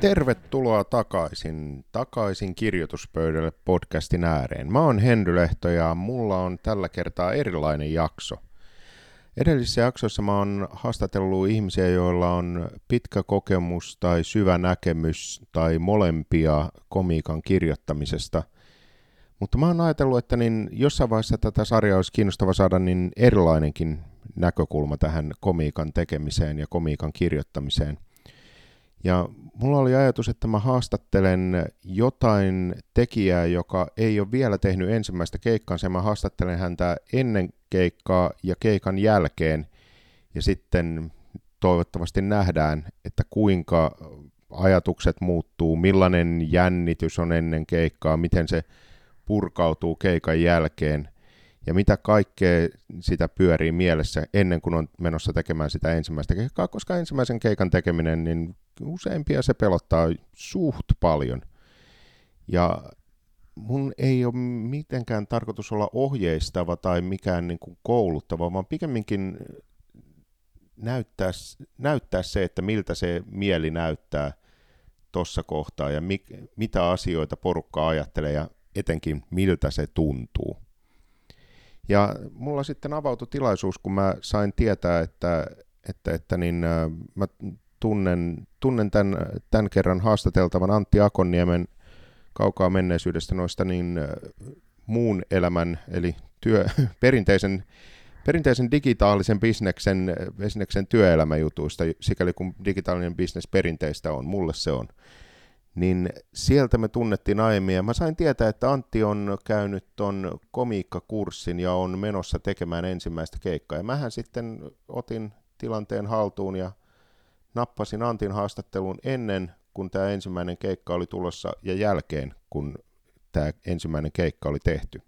Tervetuloa takaisin, takaisin kirjoituspöydälle podcastin ääreen. Mä oon Henry Lehto ja mulla on tällä kertaa erilainen jakso. Edellisissä jaksoissa mä oon haastatellut ihmisiä, joilla on pitkä kokemus tai syvä näkemys tai molempia komiikan kirjoittamisesta. Mutta mä oon ajatellut, että niin jossain vaiheessa tätä sarjaa olisi kiinnostava saada niin erilainenkin näkökulma tähän komiikan tekemiseen ja komiikan kirjoittamiseen – ja mulla oli ajatus, että mä haastattelen jotain tekijää, joka ei ole vielä tehnyt ensimmäistä keikkaansa, mä haastattelen häntä ennen keikkaa ja keikan jälkeen, ja sitten toivottavasti nähdään, että kuinka ajatukset muuttuu, millainen jännitys on ennen keikkaa, miten se purkautuu keikan jälkeen – ja mitä kaikkea sitä pyörii mielessä ennen kuin on menossa tekemään sitä ensimmäistä keikkaa, koska ensimmäisen keikan tekeminen, niin useimpia se pelottaa suht paljon. Ja mun ei ole mitenkään tarkoitus olla ohjeistava tai mikään niin kuin kouluttava, vaan pikemminkin näyttää, näyttää se, että miltä se mieli näyttää tuossa kohtaa ja mi, mitä asioita porukka ajattelee ja etenkin miltä se tuntuu. Ja mulla sitten avautui tilaisuus, kun mä sain tietää, että, että, että niin, äh, mä tunnen, tunnen tämän, tämän kerran haastateltavan Antti Akonniemen kaukaa menneisyydestä noista niin äh, muun elämän, eli työ, perinteisen, perinteisen digitaalisen bisneksen, bisneksen työelämäjutuista, sikäli kun digitaalinen bisnes perinteistä on, mulle se on niin sieltä me tunnettiin aiemmin. Ja mä sain tietää, että Antti on käynyt ton komiikkakurssin ja on menossa tekemään ensimmäistä keikkaa. Ja mähän sitten otin tilanteen haltuun ja nappasin Antin haastattelun ennen kuin tämä ensimmäinen keikka oli tulossa ja jälkeen, kun tämä ensimmäinen keikka oli tehty.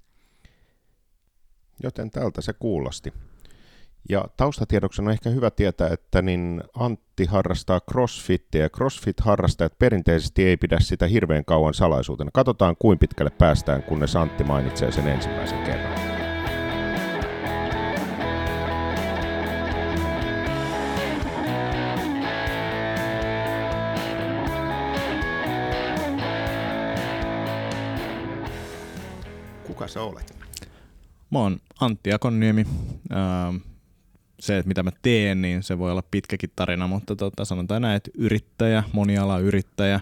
Joten tältä se kuulosti. Ja taustatiedoksena on ehkä hyvä tietää, että niin Antti harrastaa crossfittiä. Crossfit-harrastajat perinteisesti ei pidä sitä hirveän kauan salaisuutena. Katsotaan, kuinka pitkälle päästään, kunnes Antti mainitsee sen ensimmäisen kerran. Kuka sä olet? Mä oon Antti Akonniemi. Ähm se, että mitä mä teen, niin se voi olla pitkäkin tarina, mutta tota, sanotaan näin, että yrittäjä, monialayrittäjä,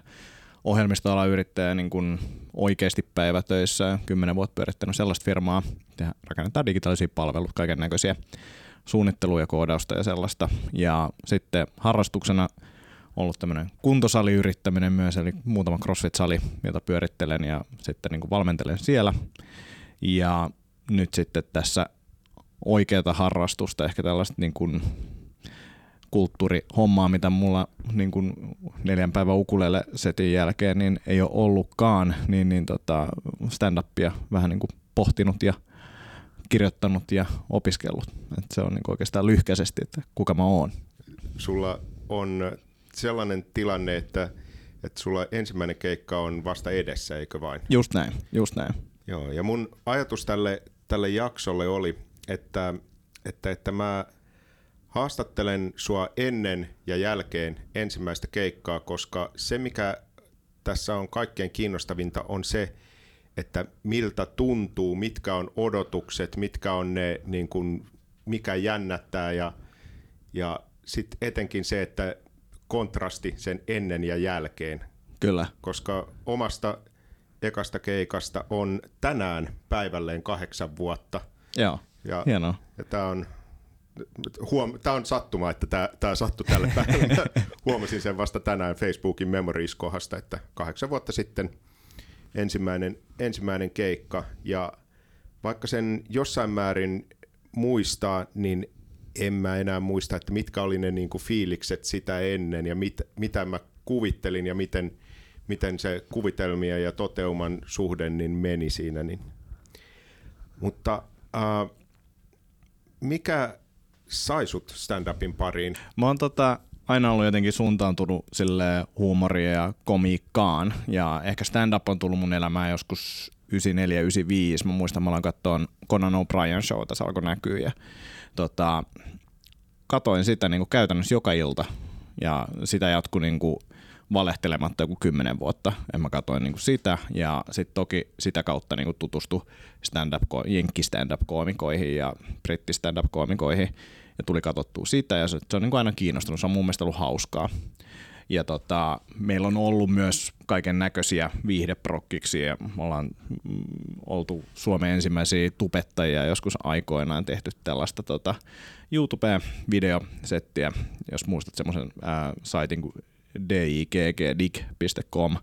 ohjelmistoalayrittäjä niin kuin oikeasti päivätöissä, kymmenen vuotta pyörittänyt sellaista firmaa, ja rakennetaan digitaalisia palveluita, kaiken näköisiä suunnittelua ja koodausta ja sellaista. Ja sitten harrastuksena ollut tämmöinen kuntosaliyrittäminen myös, eli muutama CrossFit-sali, jota pyörittelen ja sitten niin valmentelen siellä. Ja nyt sitten tässä oikeata harrastusta, ehkä tällaista niin kuin kulttuurihommaa, mitä mulla niin kuin neljän päivän ukulele setin jälkeen niin ei ole ollutkaan, niin, niin tota stand-upia vähän niin kuin pohtinut ja kirjoittanut ja opiskellut. Et se on niin kuin oikeastaan lyhkäisesti, että kuka mä oon. Sulla on sellainen tilanne, että, että sulla ensimmäinen keikka on vasta edessä, eikö vain? Just näin, just näin. Joo, ja mun ajatus tälle, tälle jaksolle oli, että, että, että mä haastattelen sua ennen ja jälkeen ensimmäistä keikkaa, koska se mikä tässä on kaikkein kiinnostavinta on se, että miltä tuntuu, mitkä on odotukset, mitkä on ne, niin kuin, mikä jännättää ja, ja sitten etenkin se, että kontrasti sen ennen ja jälkeen. Kyllä. Koska omasta ekasta keikasta on tänään päivälleen kahdeksan vuotta. Joo. Ja, Hienoa. Ja tämä on, huom- tämä on sattuma, että tämä, tämä sattui tälle päivälle. Huomasin sen vasta tänään Facebookin Memories-kohdasta, että kahdeksan vuotta sitten ensimmäinen, ensimmäinen keikka. Ja vaikka sen jossain määrin muistaa, niin en mä enää muista, että mitkä oli ne niin kuin fiilikset sitä ennen ja mit, mitä mä kuvittelin ja miten, miten se kuvitelmia ja toteuman suhde niin meni siinä. Niin. Mutta äh, mikä sai sut stand-upin pariin? Mä oon tota, aina ollut jotenkin suuntaantunut sille huumoria ja komiikkaan. Ja ehkä stand-up on tullut mun elämään joskus 94-95. Mä muistan, mä aloin katsoa Conan O'Brien showta, se alkoi näkyä. Ja, tota, katoin sitä niin kuin käytännössä joka ilta. Ja sitä jatkui niin kuin valehtelematta joku kymmenen vuotta. En mä katsoin niin sitä ja sitten toki sitä kautta niin tutustui stand-up, jenkki stand-up-koomikoihin ja britti stand-up-koomikoihin ja tuli katsottua sitä ja se, se on niin aina kiinnostunut, se on mun mielestä ollut hauskaa. Ja tota, meillä on ollut myös kaiken näköisiä viihdeprokkiksi ja me ollaan mm, oltu Suomen ensimmäisiä tubettajia joskus aikoinaan tehty tällaista tota, YouTube-videosettiä, jos muistat semmoisen saitin kuin diggdig.com.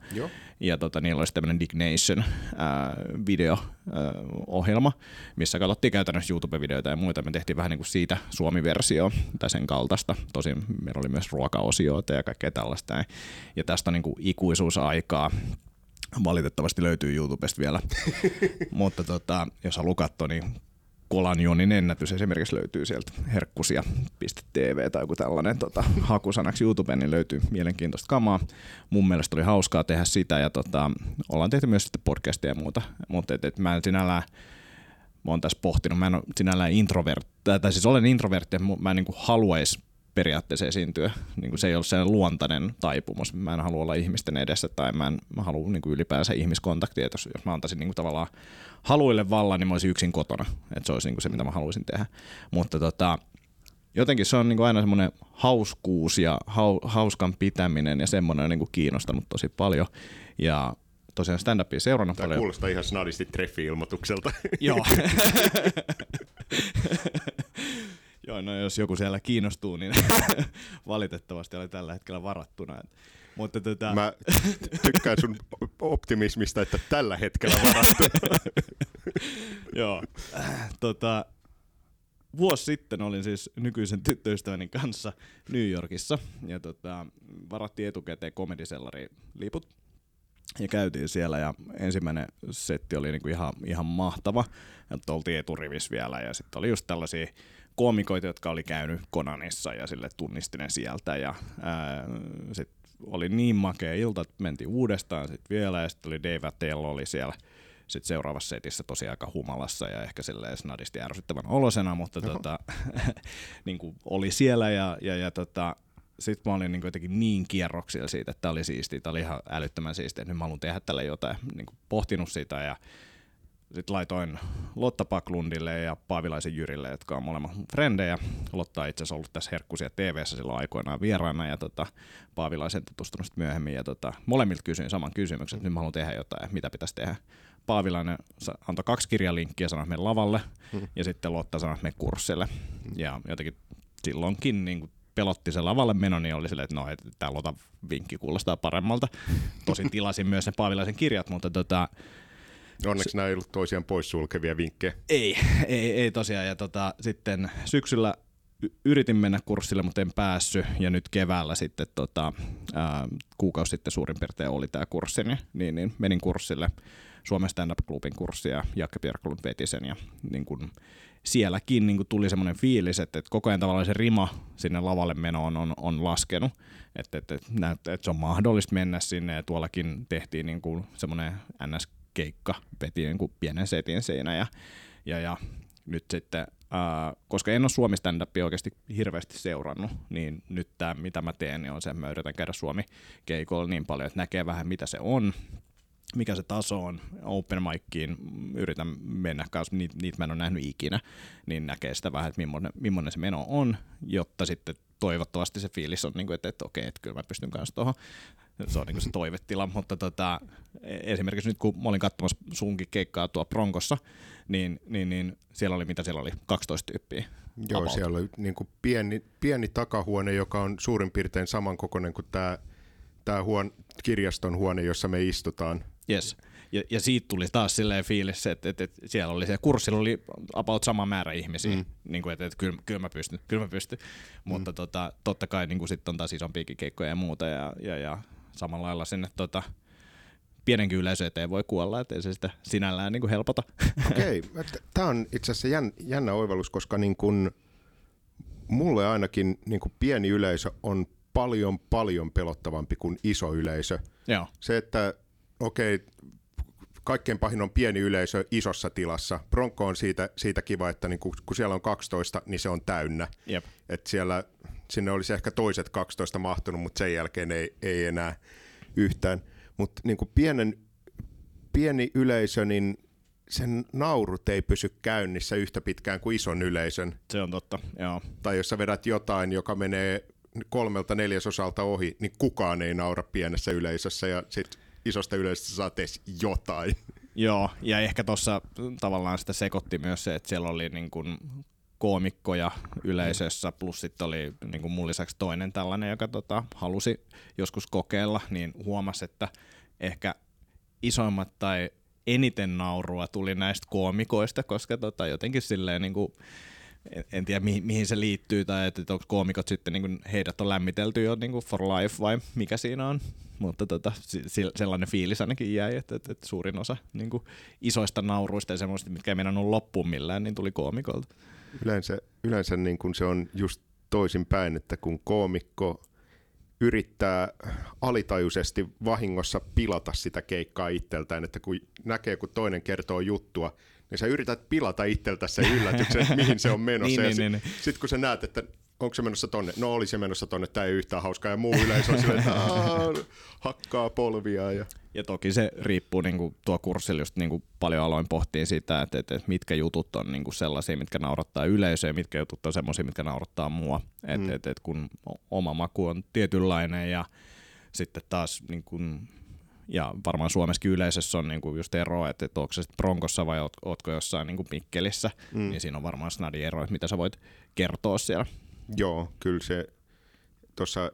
Ja tota, niillä olisi tämmöinen Dignation video-ohjelma, missä katsottiin käytännössä YouTube-videoita ja muita. Me tehtiin vähän niin kuin siitä Suomi-versio tai sen kaltaista. Tosin meillä oli myös ruokaosioita ja kaikkea tällaista. Ja tästä on niin kuin ikuisuusaikaa valitettavasti löytyy YouTubesta vielä. Mutta tota, jos haluaa katsoa, niin Kolanjonin ennätys esimerkiksi löytyy sieltä herkkusia.tv tai joku tällainen tota, hakusanaksi YouTubeen, niin löytyy mielenkiintoista kamaa. Mun mielestä oli hauskaa tehdä sitä ja tota, ollaan tehty myös sitten podcastia ja muuta, mutta et, et mä en sinällään mä oon tässä pohtinut, mä en ole sinällään introvertti, tai siis olen introvertti, mä en niin haluaisi periaatteessa esiintyä. Niin kuin se ei ole sellainen luontainen taipumus. Mä en halua olla ihmisten edessä tai mä en mä halua niin kuin ylipäänsä ihmiskontaktia. Jos, jos mä antaisin niin kuin tavallaan haluille vallan, niin mä olisin yksin kotona. Että se olisi niin kuin se, mitä mä haluaisin tehdä. Mutta tota, jotenkin se on niin kuin aina semmoinen hauskuus ja hau, hauskan pitäminen ja semmoinen on niin kuin kiinnostanut tosi paljon. Ja tosiaan stand-upia seurannut Tämä paljon. kuulostaa ihan snadisti treffi-ilmoitukselta. Joo. Joo, no jos joku siellä kiinnostuu, niin valitettavasti oli tällä hetkellä varattuna. Mutta tota... Mä tykkään sun optimismista, että tällä hetkellä varattuna. Joo. Tota, vuosi sitten olin siis nykyisen tyttöystäväni kanssa New Yorkissa ja tota, varattiin etukäteen komedisellari liput ja käytiin siellä ja ensimmäinen setti oli niinku ihan, ihan mahtava. Ja oltiin eturivis vielä ja sitten oli just tällaisia koomikoita, jotka oli käynyt Konanissa ja sille tunnisti ne sieltä ja sitten oli niin makea ilta, että mentiin uudestaan sitten vielä ja sitten oli Dave Attell oli siellä sitten seuraavassa setissä tosi aika humalassa ja ehkä silleen snadisti ärsyttävän olosena, mutta tota, niin kuin oli siellä ja, ja, ja tota, sitten mä olin niin jotenkin niin kierroksilla siitä, että tämä oli siistiä, tämä oli ihan älyttömän siistiä, että nyt mä haluan tehdä tälle jotain, niin kuin pohtinut sitä ja sitten laitoin Lotta Paklundille ja Paavilaisen Jyrille, jotka on molemmat frendejä. Lotta on itse asiassa ollut tässä Herkkusia tv silloin aikoinaan vieraana ja tota, Paavilaisen tutustunut myöhemmin. Ja tota, molemmilta kysyin saman kysymyksen, että nyt mä haluan tehdä jotain, mitä pitäisi tehdä. Paavilainen antoi kaksi kirjalinkkiä, sanoi, että lavalle hmm. ja sitten Lotta sanoi, että kurssille. Hmm. Ja jotenkin silloinkin niin kuin pelotti se lavalle meno, niin oli silleen, että no, että tämä Lotan vinkki kuulostaa paremmalta. Tosin tilasin myös ne Paavilaisen kirjat, mutta tota, Onneksi se, nämä ei ollut toisiaan poissulkevia vinkkejä. Ei, ei, ei tosiaan. Ja tota, sitten syksyllä yritin mennä kurssille, mutta en päässyt. Ja nyt keväällä sitten tota, ää, kuukausi sitten suurin piirtein oli tämä kurssi, niin, niin, niin menin kurssille Suomen stand-up-klubin kurssia ja Jakke Björklund veti sen. Ja niin kun, sielläkin niin kun tuli semmoinen fiilis, että, että koko ajan tavallaan se rima sinne lavalle menoon on, on laskenut. Että, että, että, näyttää, että se on mahdollista mennä sinne ja tuollakin tehtiin niin kuin semmoinen ns keikka, veti niin kuin pienen setin siinä ja, ja, ja nyt sitten, ää, koska en ole Suomi stand oikeasti hirveästi seurannut, niin nyt tämä mitä mä teen, niin on se, että mä yritän käydä Suomi keikolla niin paljon, että näkee vähän mitä se on, mikä se taso on, open mickiin yritän mennä kanssa, niitä, niitä mä en ole nähnyt ikinä, niin näkee sitä vähän, että millainen, millainen se meno on, jotta sitten toivottavasti se fiilis on, niin kuin, että, että okei, että kyllä mä pystyn kanssa tuohon se on niin se toivetila, mutta tota, esimerkiksi nyt kun mä olin katsomassa sunkin keikkaa tuo Pronkossa, niin, niin, niin siellä oli, mitä siellä oli, 12 tyyppiä. Joo, about. siellä oli niin kuin pieni, pieni takahuone, joka on suurin piirtein samankokoinen kuin tämä, tämä huone, kirjaston huone, jossa me istutaan. Yes. Ja, ja siitä tuli taas silleen fiilis, että, että, että siellä oli se kurssilla oli about sama määrä ihmisiä, mm. niin kuin, että, että kyllä, kyllä mä pystyn, kyllä mä pystyn. Mm. mutta tota, totta kai niin sitten on taas isompiakin keikkoja ja muuta, ja, ja, ja samalla lailla sinne tota, pienenkin yleisö eteen voi kuolla, ettei se sitä sinällään niin kuin helpota. Okei, okay. tämä on itse asiassa jän, jännä oivallus, koska niin kuin, mulle ainakin niin kuin pieni yleisö on paljon paljon pelottavampi kuin iso yleisö. Joo. Se, että okei, okay, kaikkein pahin on pieni yleisö isossa tilassa. Bronco on siitä, siitä kiva, että niin kun, kun siellä on 12, niin se on täynnä. Jep. Et siellä sinne olisi ehkä toiset 12 mahtunut, mutta sen jälkeen ei, ei enää yhtään. Mutta niin pienen, pieni yleisö, niin sen naurut ei pysy käynnissä yhtä pitkään kuin ison yleisön. Se on totta, joo. Tai jos sä vedät jotain, joka menee kolmelta neljäsosalta ohi, niin kukaan ei naura pienessä yleisössä ja sit isosta yleisöstä saat edes jotain. Joo, ja ehkä tuossa tavallaan sitä sekoitti myös se, että siellä oli niin kuin koomikkoja yleisössä, plus sitten oli niin kuin mun lisäksi toinen tällainen, joka tota, halusi joskus kokeilla, niin huomasi, että ehkä isoimmat tai eniten naurua tuli näistä koomikoista, koska tota, jotenkin silleen niin kuin, en tiedä mihin, mihin se liittyy tai että onko koomikot sitten niin kuin heidät on lämmitelty jo niin kuin for life vai mikä siinä on, mutta tota, sellainen fiilis ainakin jäi, että, että, että suurin osa niin kuin isoista nauruista ja semmoista, mitkä ei mennä loppuun millään, niin tuli koomikolta. Yleensä, yleensä niin kuin se on just toisin päin, että kun koomikko yrittää alitajuisesti vahingossa pilata sitä keikkaa itseltään, että kun näkee, kun toinen kertoo juttua, niin sä yrität pilata itseltä sen yllätyksen, että mihin se on menossa. niin, niin, niin, niin. Sitten kun sä näet, että onko se menossa tonne, no oli se menossa tonne, tämä ei yhtään hauskaa, ja muu yleisö on silleen, että hakkaa polvia. Ja... ja toki se riippuu, niin kuin tuo kurssilla just niin kuin paljon aloin pohtiin sitä, että, että, että mitkä jutut on niin kuin sellaisia, mitkä naurattaa yleisöä, ja mitkä jutut on sellaisia, mitkä naurattaa mua. Et, mm. et, et, kun oma maku on tietynlainen, ja sitten taas niin kuin, ja varmaan Suomessakin yleisössä on niinku just ero, että, että onko se sitten Bronkossa vai ootko jossain niinku Mikkelissä, mm. niin siinä on varmaan snadi ero, että mitä sä voit kertoa siellä. Joo, kyllä se tuossa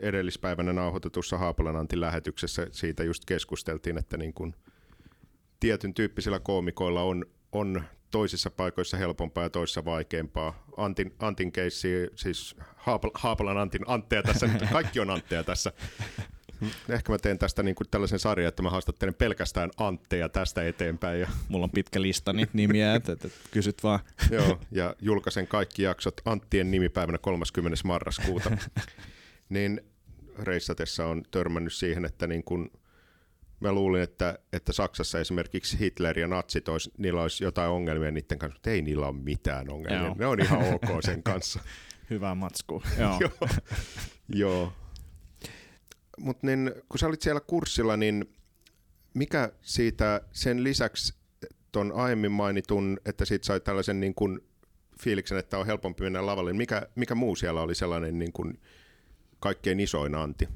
edellispäivänä nauhoitetussa Haapalan Antin lähetyksessä siitä just keskusteltiin, että niin kun tietyn tyyppisillä koomikoilla on, on toisissa paikoissa helpompaa ja toisissa vaikeampaa. Antin, Antin keissi, siis Haapalan Antin Antteja tässä, kaikki on Antteja tässä, Ehkä mä teen tästä niin kuin tällaisen sarjan, että mä haastattelen pelkästään Antteja tästä eteenpäin. Ja... Mulla on pitkä lista niitä nimiä, että, että kysyt vaan. Joo, ja julkaisen kaikki jaksot Anttien nimipäivänä 30. marraskuuta. niin reissatessa on törmännyt siihen, että niin kuin mä luulin, että, että Saksassa esimerkiksi Hitler ja natsit, olisi, niillä olisi jotain ongelmia niiden kanssa, mutta ei niillä ole mitään ongelmia. Joo. Ne on ihan ok sen kanssa. Hyvä matsku. Joo. Joo. Joo mutta niin, kun sä olit siellä kurssilla, niin mikä siitä sen lisäksi tuon aiemmin mainitun, että siitä sai tällaisen niin kuin fiiliksen, että on helpompi mennä lavalle, niin mikä, mikä muu siellä oli sellainen niin kuin kaikkein isoin anti?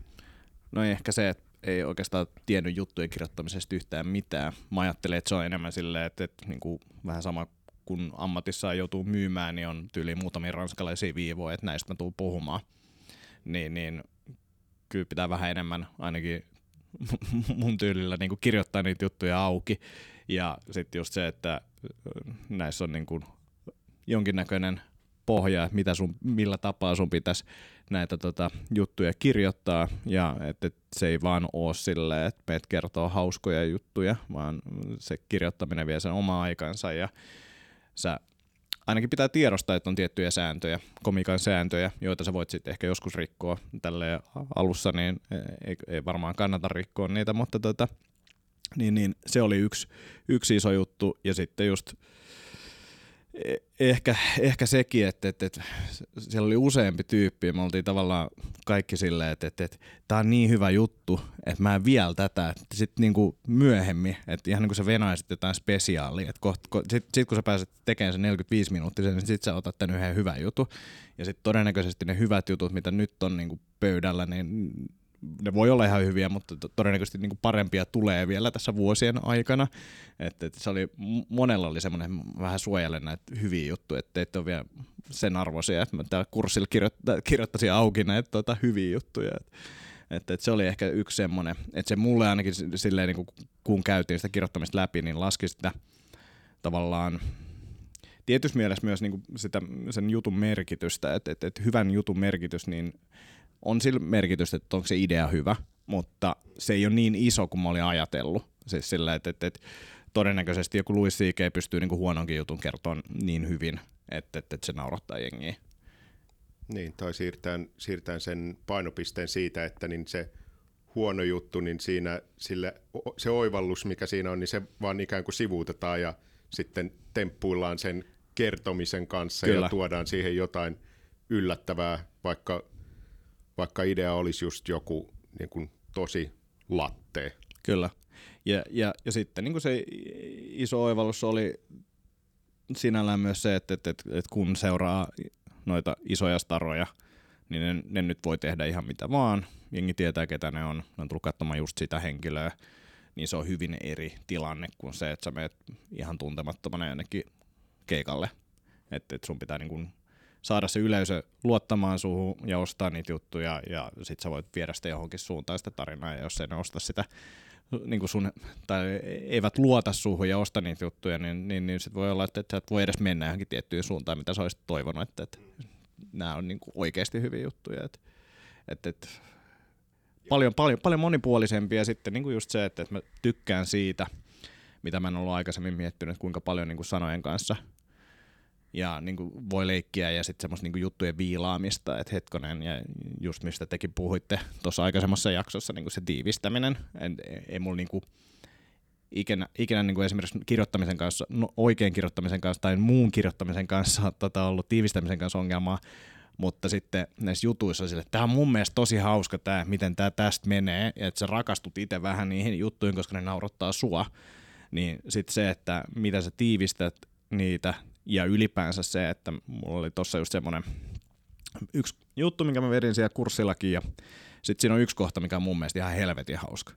No ehkä se, että ei oikeastaan tiennyt juttujen kirjoittamisesta yhtään mitään. Mä ajattelen, että se on enemmän silleen, että, että niin kuin vähän sama kun ammatissa joutuu myymään, niin on tyyli muutamia ranskalaisia viivoja, että näistä mä tuun puhumaan. Niin, niin kyllä pitää vähän enemmän ainakin mun tyylillä niin kirjoittaa niitä juttuja auki. Ja sitten just se, että näissä on niin jonkinnäköinen pohja, mitä sun, millä tapaa sun pitäisi näitä tota, juttuja kirjoittaa, ja että et se ei vaan ole silleen, että meet kertoo hauskoja juttuja, vaan se kirjoittaminen vie sen oma aikansa, ja sä ainakin pitää tiedostaa, että on tiettyjä sääntöjä, komikan sääntöjä, joita sä voit sitten ehkä joskus rikkoa. Tälle alussa, niin ei, ei varmaan kannata rikkoa niitä, mutta tota, niin, niin se oli yksi, yksi iso juttu. Ja sitten just ehkä, ehkä sekin, että, että, että siellä oli useampi tyyppi ja me oltiin tavallaan kaikki silleen, että, että, että tämä on niin hyvä juttu, että mä en vielä tätä. Sitten niin kuin myöhemmin, että ihan niin kuin sä venaisit jotain spesiaalia, että sitten sit kun sä pääset tekemään sen 45 minuuttia, niin sitten sä otat tämän yhden hyvän jutun. Ja sitten todennäköisesti ne hyvät jutut, mitä nyt on niin kuin pöydällä, niin ne voi olla ihan hyviä, mutta todennäköisesti niin kuin parempia tulee vielä tässä vuosien aikana. että et se oli, monella oli semmoinen vähän suojelle näitä hyviä juttuja, että ette ole vielä sen arvoisia, että mä täällä kurssilla kirjoitta, kirjoittaisin auki näitä tota, hyviä juttuja. Että et, et se oli ehkä yksi semmoinen, että se mulle ainakin silleen, niin kuin, kun käytiin sitä kirjoittamista läpi, niin laski sitä tavallaan tietyssä mielessä myös niin kuin sitä, sen jutun merkitystä, että, että, että hyvän jutun merkitys, niin on sillä merkitystä, että onko se idea hyvä, mutta se ei ole niin iso kuin mä olin ajatellut. Siis sillä, että, että, että todennäköisesti joku Louis C.K. pystyy niin kuin huononkin jutun kertomaan niin hyvin, että, että, että se naurattaa jengiä. Niin, tai siirtään, siirtään sen painopisteen siitä, että niin se huono juttu, niin siinä sille, se oivallus, mikä siinä on, niin se vaan ikään kuin sivuutetaan ja sitten temppuillaan sen kertomisen kanssa Kyllä. ja tuodaan siihen jotain – yllättävää, vaikka, vaikka idea olisi just joku niin kuin tosi latte. Kyllä. Ja, ja, ja sitten niin kuin se iso oivallus oli sinällään myös se, että, että, että, että kun seuraa noita isoja staroja, niin ne, ne nyt voi tehdä ihan mitä vaan. Jengi tietää, ketä ne on. Ne on tullut katsomaan just sitä henkilöä. Niin se on hyvin eri tilanne kuin se, että sä menet ihan tuntemattomana jonnekin keikalle. Että et sun pitää niin kuin saada se yleisö luottamaan suhun ja ostaa niitä juttuja ja sit sä voit viedä sitä johonkin suuntaan sitä tarinaa ja jos ei ne osta sitä niin kuin sun, tai eivät luota suhun ja osta niitä juttuja, niin, niin, niin sit voi olla, että, että sä et voi edes mennä johonkin tiettyyn suuntaan, mitä sä olisit toivonut, että, että nämä on niin kuin oikeasti hyviä juttuja. Että, että, että paljon, paljon, paljon monipuolisempia sitten niin kuin just se, että, että mä tykkään siitä, mitä mä en ollut aikaisemmin miettinyt, kuinka paljon niin kuin sanojen kanssa – ja niin kuin voi leikkiä ja sitten semmoista niin juttujen viilaamista, että hetkonen, ja just mistä tekin puhuitte tuossa aikaisemmassa jaksossa, niin kuin se tiivistäminen, ei, ei mulla niin kuin ikinä, ikinä niin kuin esimerkiksi kirjoittamisen kanssa, no oikein kirjoittamisen kanssa tai muun kirjoittamisen kanssa tota, ollut tiivistämisen kanssa ongelmaa, mutta sitten näissä jutuissa sille, että tämä on mun mielestä tosi hauska tämä, miten tämä tästä menee, ja että sä rakastut itse vähän niihin juttuihin, koska ne naurattaa sua, niin sitten se, että mitä sä tiivistät niitä ja ylipäänsä se, että mulla oli tuossa just semmoinen yksi juttu, minkä mä vedin siellä kurssillakin ja sitten siinä on yksi kohta, mikä on mun mielestä ihan helvetin hauska.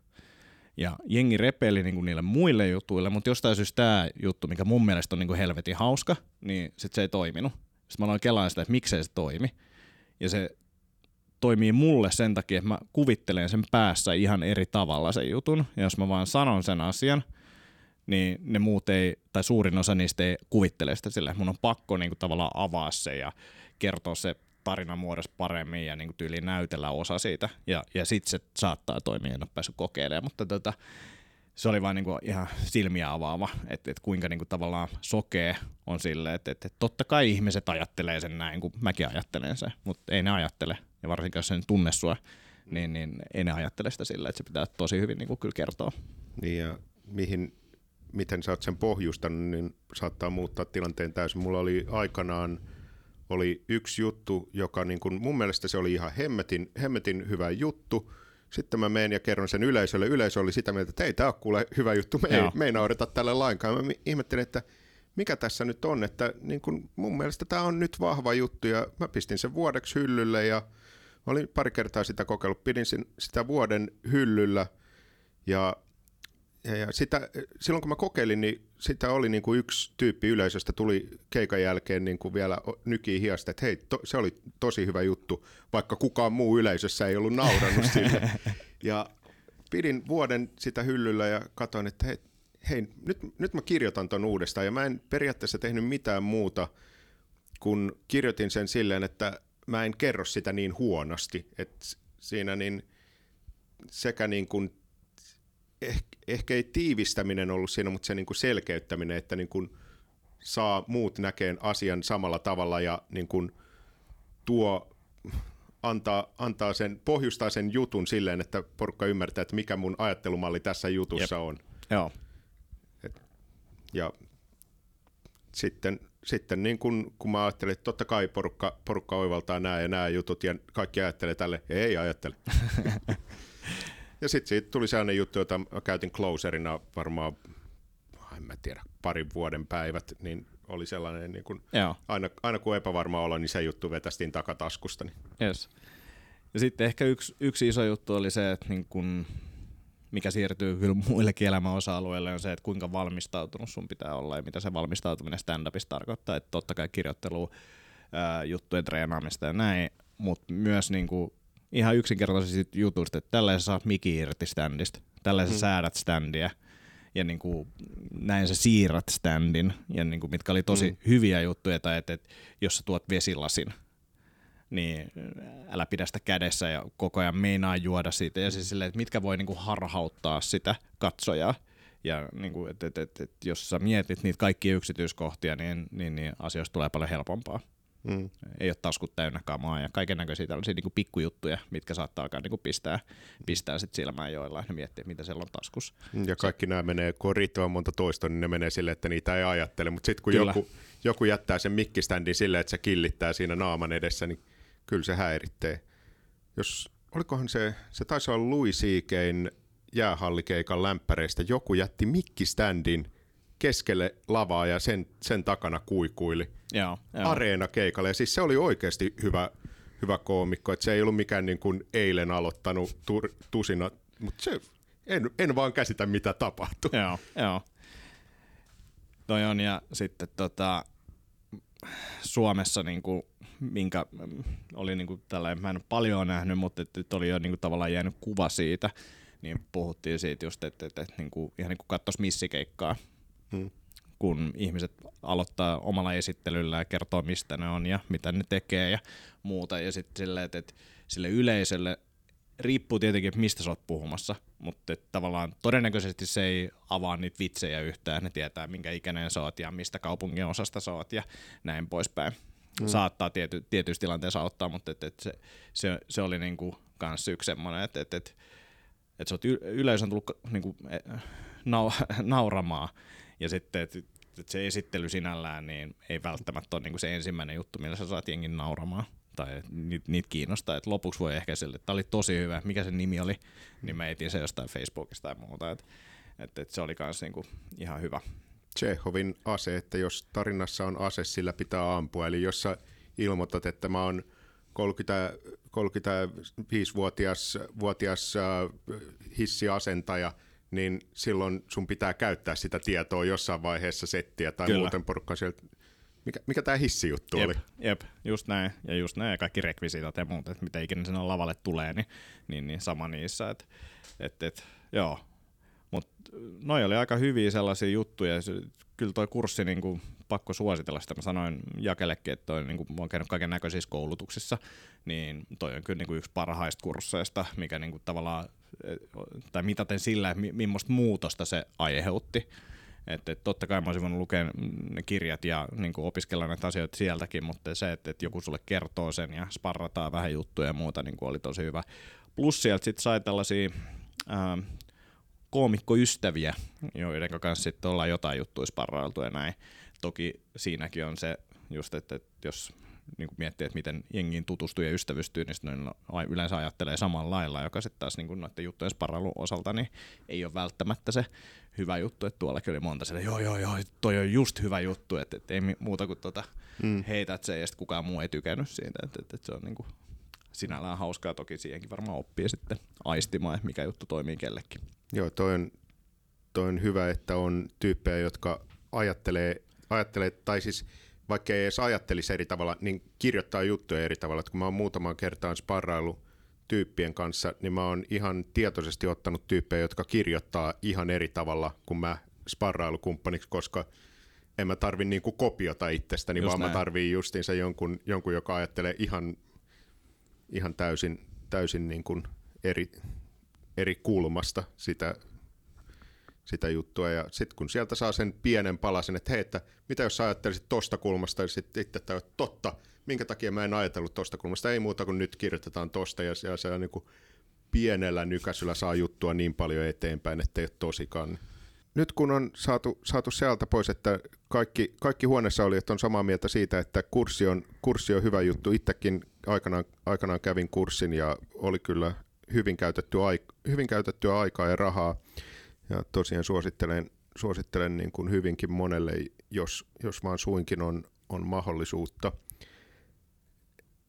Ja jengi repeli niin kuin niille muille jutuille, mutta jostain syystä tämä juttu, mikä mun mielestä on niin kuin helvetin hauska, niin sitten se ei toiminut. Sitten mä aloin kelaan sitä, että miksei se toimi. Ja se toimii mulle sen takia, että mä kuvittelen sen päässä ihan eri tavalla sen jutun. Ja jos mä vaan sanon sen asian – niin ne muut ei, tai suurin osa niistä ei kuvittele sitä sille. Mun on pakko niin kuin, tavallaan avaa se ja kertoa se tarina muodossa paremmin ja niin kuin, tyyliin näytellä osa siitä. Ja, ja sitten se saattaa toimia, en ole päässyt kokeilemaan, mutta tota, se oli vaan niin kuin ihan silmiä avaava, että, että kuinka niin kuin tavallaan sokee on sille, että, että totta kai ihmiset ajattelee sen näin, kuin mäkin ajattelen sen, mutta ei ne ajattele. Ja varsinkin jos sen tunne sua, niin, niin ei ne ajattele sitä sillä, että se pitää tosi hyvin niin kuin kyllä kertoa. Niin ja mihin miten sä oot sen pohjustanut, niin saattaa muuttaa tilanteen täysin. Mulla oli aikanaan oli yksi juttu, joka niin kun, mun mielestä se oli ihan hemmetin, hemmetin hyvä juttu. Sitten mä menen ja kerron sen yleisölle. Yleisö oli sitä mieltä, että ei tämä ole kuule hyvä juttu, me ei, me ei naureta tälle lainkaan. Mä ihmettelin, että mikä tässä nyt on, että niin kun mun mielestä tämä on nyt vahva juttu ja mä pistin sen vuodeksi hyllylle ja olin pari kertaa sitä kokeillut, pidin sitä vuoden hyllyllä ja ja, ja sitä, silloin kun mä kokeilin, niin sitä oli niin kuin yksi tyyppi yleisöstä tuli keikan jälkeen niin kuin vielä nyki hiasta, että hei, to, se oli tosi hyvä juttu, vaikka kukaan muu yleisössä ei ollut naurannut sille. Ja pidin vuoden sitä hyllyllä ja katsoin, että hei, hei nyt, nyt mä kirjoitan ton uudestaan. Ja mä en periaatteessa tehnyt mitään muuta, kun kirjoitin sen silleen, että mä en kerro sitä niin huonosti, että siinä niin sekä niin kuin ehkä, ehkä ei tiivistäminen ollut siinä, mutta se niin kuin selkeyttäminen, että niin kuin saa muut näkeen asian samalla tavalla ja niin kuin tuo antaa, antaa sen, pohjustaa sen jutun silleen, että porukka ymmärtää, että mikä mun ajattelumalli tässä jutussa Jep. on. Joo. Et, ja sitten, sitten niin kun, kun mä ajattelin, että totta kai porukka, porukka oivaltaa nämä ja nämä jutut ja kaikki ajattelee tälle, ei ajattele. Ja sitten siitä tuli sellainen juttu, jota mä käytin closerina varmaan, en mä tiedä, parin vuoden päivät, niin oli sellainen, niin kun aina, aina kun epävarma olo, niin se juttu vetästiin takataskusta. Niin. Yes. Ja sitten ehkä yksi, yksi iso juttu oli se, että niin kun, mikä siirtyy kyllä muillekin elämän osa-alueille, on se, että kuinka valmistautunut sun pitää olla ja mitä se valmistautuminen stand-upissa tarkoittaa. Että totta kai kirjoittelu, ää, juttujen treenaamista ja näin, mutta myös niin kuin ihan yksinkertaisesti jutuista, että tällaisen saat miki irti standista, tällaisen hmm. säädät standia ja niin kuin, näin sä siirrät standin, ja niin kuin, mitkä oli tosi hmm. hyviä juttuja, tai että, että jos sä tuot vesilasin, niin älä pidä sitä kädessä ja koko ajan meinaa juoda siitä, ja siis silleen, että mitkä voi niin kuin harhauttaa sitä katsojaa, ja niin kuin, että, että, että, että jos sä mietit niitä kaikkia yksityiskohtia, niin, niin, niin asioista tulee paljon helpompaa. Mm. Ei ole taskut täynnä kamaa ja kaiken näköisiä tällaisia niin kuin pikkujuttuja, mitkä saattaa alkaa niin pistää, pistää sit silmään joillain ja miettiä, mitä siellä on taskussa. Ja kaikki Se, nämä menee, kun on riittävän monta toista, niin ne menee sille, että niitä ei ajattele, mutta sitten kun joku, joku jättää sen mikkiständin silleen, että se killittää siinä naaman edessä, niin kyllä se häiritsee. Jos, olikohan se, se taisi olla Louis C.K.'n jäähallikeikan lämpäreistä, joku jätti mikkiständin keskelle lavaa ja sen, sen takana kuikuili Joo, joo. areena keikalle. Ja siis se oli oikeasti hyvä, hyvä koomikko, että se ei ollut mikään niin kuin eilen aloittanut tur, tusina, mutta se, en, en vaan käsitä mitä tapahtui. Joo, joo. Toi on, ja sitten tota, Suomessa niin kuin, minkä oli niin kuin tällainen, mä en ole paljon nähnyt, mutta että, että oli jo niin kuin, tavallaan jäänyt kuva siitä, niin puhuttiin siitä just, että, että, että niin kuin, ihan niin kuin katsoisi missikeikkaa, Hmm. Kun ihmiset aloittaa omalla esittelyllä ja kertoo, mistä ne on ja mitä ne tekee ja muuta. Ja sitten silleen, että, että sille yleisölle riippuu tietenkin, että mistä sä oot puhumassa, mutta että tavallaan todennäköisesti se ei avaa niitä vitsejä yhtään, ne tietää minkä ikäinen sä oot ja mistä kaupungin osasta sä oot ja näin poispäin. Mm. Saattaa tiety, tietyissä tilanteissa auttaa, mutta että, että se, se, se, oli niinku kans yksi semmoinen, että, että, että, että sä oot y- yleisön tullut niinku, nau, nauramaan ja sitten, että, että se esittely sinällään niin ei välttämättä ole niinku se ensimmäinen juttu, millä sä saat jengin nauramaan tai niitä niit kiinnostaa. Et lopuksi voi ehkä sille, että tämä oli tosi hyvä, mikä se nimi oli, niin mä etin se jostain Facebookista tai muuta. Et, et, et se oli myös niinku ihan hyvä. Chehovin ase, että jos tarinassa on ase, sillä pitää ampua. Eli jos sä ilmoitat, että mä oon 30, 35-vuotias vuotias, äh, hissiasentaja, niin silloin sun pitää käyttää sitä tietoa jossain vaiheessa settiä tai Kyllä. muuten porukka sieltä. Mikä, mikä tämä hissijuttu Jep, oli? jep, just näin. Ja just näin ja kaikki rekvisiitat ja muut, että mitä ikinä sinne lavalle tulee, niin, niin, niin sama niissä. Et, et, et, joo. Mutta noi oli aika hyviä sellaisia juttuja. se- Kyllä toi kurssi, niin kuin, pakko suositella sitä. Mä sanoin Jakellekin, että toi, niin kuin, mä oon käynyt kaiken näköisissä koulutuksissa, niin toi on kyllä niin kuin yksi parhaista kursseista, mikä niin kuin, tavallaan, tai mitaten sillä, että mi- millaista muutosta se aiheutti. Että et totta kai mä olisin voinut lukea ne kirjat ja niin kuin opiskella näitä asioita sieltäkin, mutta se, että, että joku sulle kertoo sen ja sparrataan vähän juttuja ja muuta, niin kuin oli tosi hyvä. Plus sieltä sitten sai tällaisia ää, koomikkoystäviä, joiden kanssa sitten ollaan jotain juttuja sparrailtu ja näin. Toki siinäkin on se just, että, että jos niin kuin miettii, että miten jengiin tutustuu ja ystävystyy, niin sitten yleensä ajattelee samalla lailla, joka sitten taas niin kuin noiden juttujen sparrailun osalta niin ei ole välttämättä se hyvä juttu, että tuollakin oli monta sille, joo joo joo, toi on just hyvä juttu, että, että ei muuta kuin tota, mm. heität se ja sitten kukaan muu ei tykännyt siitä, että, että, että se on niin kuin sinällään hauskaa, toki siihenkin varmaan oppii sitten aistimaan, että mikä juttu toimii kellekin. Joo, toi on, toi on hyvä, että on tyyppejä, jotka ajattelee, ajattelee, tai siis vaikka ei edes ajattelisi eri tavalla, niin kirjoittaa juttuja eri tavalla. Et kun mä oon muutamaan kertaan sparrailu tyyppien kanssa, niin mä oon ihan tietoisesti ottanut tyyppejä, jotka kirjoittaa ihan eri tavalla kuin mä sparrailukumppaniksi, koska en mä tarvi niinku kopiota itsestäni, Just vaan näin. mä tarvii justiinsa jonkun, jonkun joka ajattelee ihan, ihan täysin, täysin niin kuin eri, eri kulmasta sitä, sitä juttua. Ja sitten kun sieltä saa sen pienen palasen, että hei, että mitä jos ajattelisit tosta kulmasta, ja sitten itse että totta, minkä takia mä en ajatellut tosta kulmasta, ei muuta kuin nyt kirjoitetaan tosta, ja se, se on niin kuin pienellä nykäisyllä saa juttua niin paljon eteenpäin, että ei ole tosikaan. Nyt kun on saatu, saatu sieltä pois, että kaikki, kaikki huoneessa oli, että on samaa mieltä siitä, että kurssi on, kurssi on hyvä juttu. Itsekin aikanaan, aikanaan kävin kurssin ja oli kyllä hyvin, käytetty, aik- hyvin käytettyä aikaa ja rahaa. Ja tosiaan suosittelen, suosittelen niin kuin hyvinkin monelle, jos, jos vaan suinkin on, on mahdollisuutta.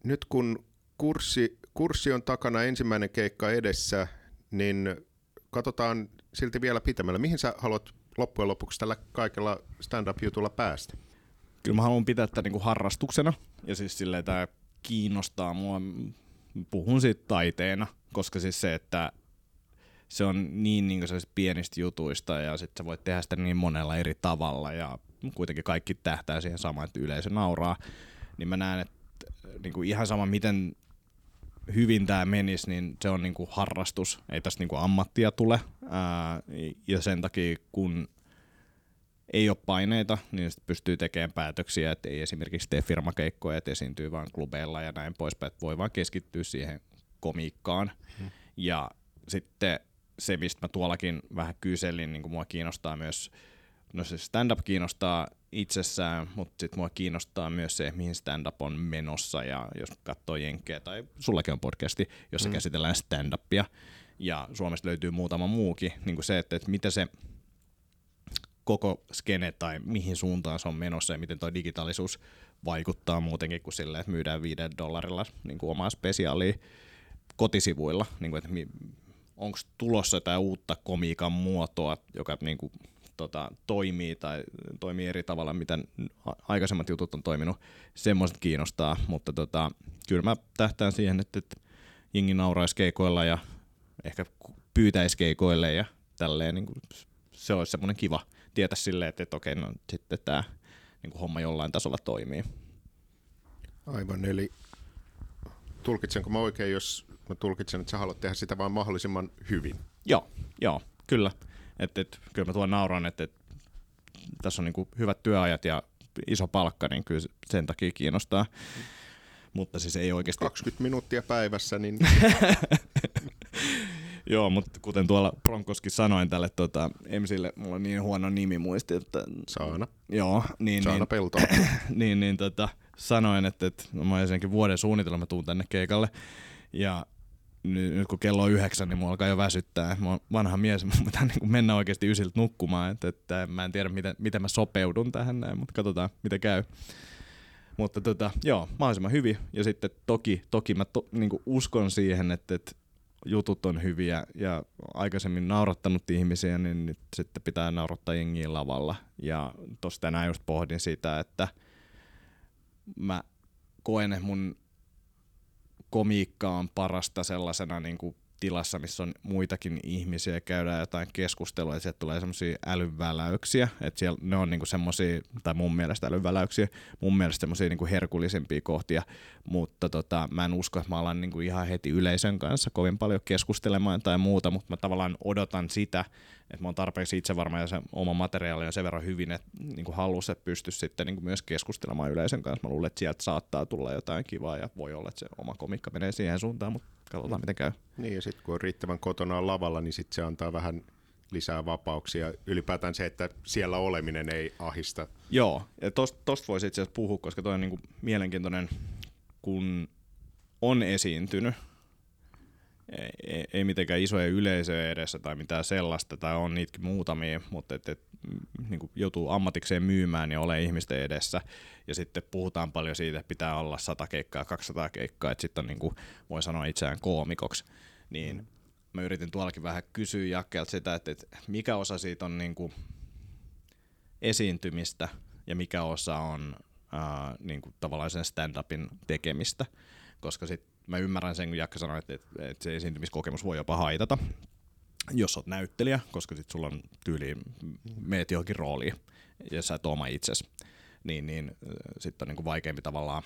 Nyt kun kurssi, kurssi on takana ensimmäinen keikka edessä, niin katsotaan silti vielä pitämällä. Mihin sä haluat loppujen lopuksi tällä kaikella stand-up-jutulla päästä? Kyllä mä haluan pitää tätä niinku harrastuksena ja siis silleen tämä kiinnostaa mua, puhun siitä taiteena, koska siis se, että se on niin, niin pienistä jutuista ja sitten sä voit tehdä sitä niin monella eri tavalla ja kuitenkin kaikki tähtää siihen samaan, että yleisö nauraa, niin mä näen, että niin kuin ihan sama miten hyvin tämä menisi, niin se on niin kuin harrastus, ei tästä niin kuin ammattia tule ää, ja sen takia kun ei ole paineita, niin sitten pystyy tekemään päätöksiä, että ei esimerkiksi tee firmakeikkoja, että esiintyy vain klubeilla ja näin poispäin, että voi vaan keskittyä siihen komiikkaan. Hmm. Ja sitten se, mistä mä tuollakin vähän kyselin, niin kuin mua kiinnostaa myös, no se stand-up kiinnostaa itsessään, mutta sitten mua kiinnostaa myös se, mihin stand-up on menossa, ja jos katsoo Jenkeä, tai sullakin on podcasti, jossa mm. käsitellään stand-upia, ja Suomesta löytyy muutama muukin, niin kuin se, että, että mitä se koko skene tai mihin suuntaan se on menossa ja miten tuo digitaalisuus vaikuttaa muutenkin kuin silleen, että myydään viiden dollarilla niin kuin omaa spesiaalia kotisivuilla, niin kuin, että onko tulossa jotain uutta komiikan muotoa, joka niin kuin, tota, toimii tai toimii eri tavalla, miten aikaisemmat jutut on toiminut. Semmoiset kiinnostaa, mutta tota, kyllä mä tähtään siihen, että, että jengi nauraisi keikoilla ja ehkä pyytäisi keikoille ja tälleen, niin kuin, se olisi semmoinen kiva tietää silleen, että, että okei, no sitten tämä niin kuin homma jollain tasolla toimii. Aivan, eli tulkitsenko mä oikein, jos mä tulkitsen, että sä haluat tehdä sitä vaan mahdollisimman hyvin? Joo, joo, kyllä. Et, et, kyllä mä tuon nauran, että et, tässä on niinku hyvät työajat ja iso palkka, niin kyllä sen takia kiinnostaa. Mutta siis ei oikeasti... 20 minuuttia päivässä, niin... Joo, mutta kuten tuolla Bronkoskin sanoin tälle tota, Emsille, mulla on niin huono nimi muisti, että... Saana. Joo, niin... Saana niin, Pelto. niin, niin tota, sanoin, että, että no, mä ensinnäkin vuoden suunnitelma tuun tänne keikalle. Ja nyt, kun kello on yhdeksän, niin mulla alkaa jo väsyttää. Mä oon vanha mies, mun pitää niin kuin mennä oikeasti ysiltä nukkumaan. Että, että mä en tiedä, miten, miten mä sopeudun tähän näin, mutta katsotaan, mitä käy. Mutta tota, joo, mahdollisimman hyvin. Ja sitten toki, toki mä to, niin uskon siihen, että, että jutut on hyviä ja aikaisemmin naurattanut ihmisiä, niin nyt sitten pitää naurattaa jengiä lavalla. Ja tuossa tänään just pohdin sitä, että mä koen, että mun komiikka on parasta sellaisena niin kuin tilassa, missä on muitakin ihmisiä ja käydään jotain keskustelua ja sieltä tulee semmoisia älyväläyksiä, että siellä ne on niinku semmoisia, tai mun mielestä älyväläyksiä, mun mielestä semmoisia niinku herkullisempia kohtia, mutta tota, mä en usko, että mä alan niinku ihan heti yleisön kanssa kovin paljon keskustelemaan tai muuta, mutta mä tavallaan odotan sitä, että mä oon tarpeeksi itse varma ja se oma materiaali on sen verran hyvin, että niinku halus, että pystyisi sitten niinku myös keskustelemaan yleisön kanssa. Mä luulen, että sieltä saattaa tulla jotain kivaa ja voi olla, että se oma komikka menee siihen suuntaan, mutta katsotaan miten käy. Niin ja sitten kun on riittävän kotona lavalla, niin sitten se antaa vähän lisää vapauksia. Ylipäätään se, että siellä oleminen ei ahista. Joo, ja tosta, tosta voisi itse asiassa puhua, koska toi on niinku mielenkiintoinen, kun on esiintynyt, ei, ei mitenkään isoja yleisöjä edessä tai mitään sellaista, tai on niitäkin muutamia, mutta et, et, niin joutuu ammatikseen myymään ja ole ihmisten edessä. Ja sitten puhutaan paljon siitä, että pitää olla 100 keikkaa, 200 keikkaa, että sitten niin kuin voi sanoa itseään koomikoksi. Niin mm. mä yritin tuollakin vähän kysyä Jakkelta sitä, että, että mikä osa siitä on niin kuin esiintymistä ja mikä osa on ää, niin kuin tavallaan sen stand-upin tekemistä. Koska sitten mä ymmärrän sen, kun Jakka sanoi, että, että se esiintymiskokemus voi jopa haitata, jos oot näyttelijä, koska sit sulla on tyyli, meet johonkin rooliin ja sä et oma itsesi, niin, niin sitten on niinku vaikeampi tavallaan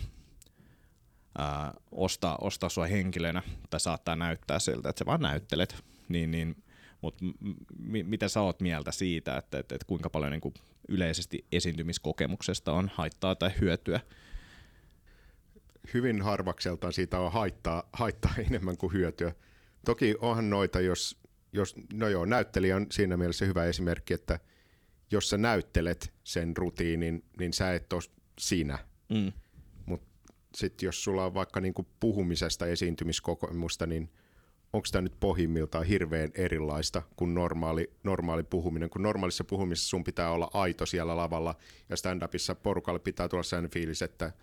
ää, ostaa, ostaa sua henkilönä tai saattaa näyttää siltä, että sä vaan näyttelet, niin, niin mutta m- mitä sä oot mieltä siitä, että, että, että kuinka paljon niin yleisesti esiintymiskokemuksesta on haittaa tai hyötyä hyvin harvakseltaan siitä on haittaa, haittaa enemmän kuin hyötyä. Toki onhan noita, jos, jos, no joo, näyttelijä on siinä mielessä hyvä esimerkki, että jos sä näyttelet sen rutiinin, niin sä et ole sinä. Mm. Mutta sitten jos sulla on vaikka niinku puhumisesta esiintymiskokemusta, niin onko tämä nyt pohjimmiltaan hirveän erilaista kuin normaali, normaali puhuminen. Kun normaalissa puhumisessa sun pitää olla aito siellä lavalla ja stand-upissa porukalle pitää tulla sellainen fiilis, että –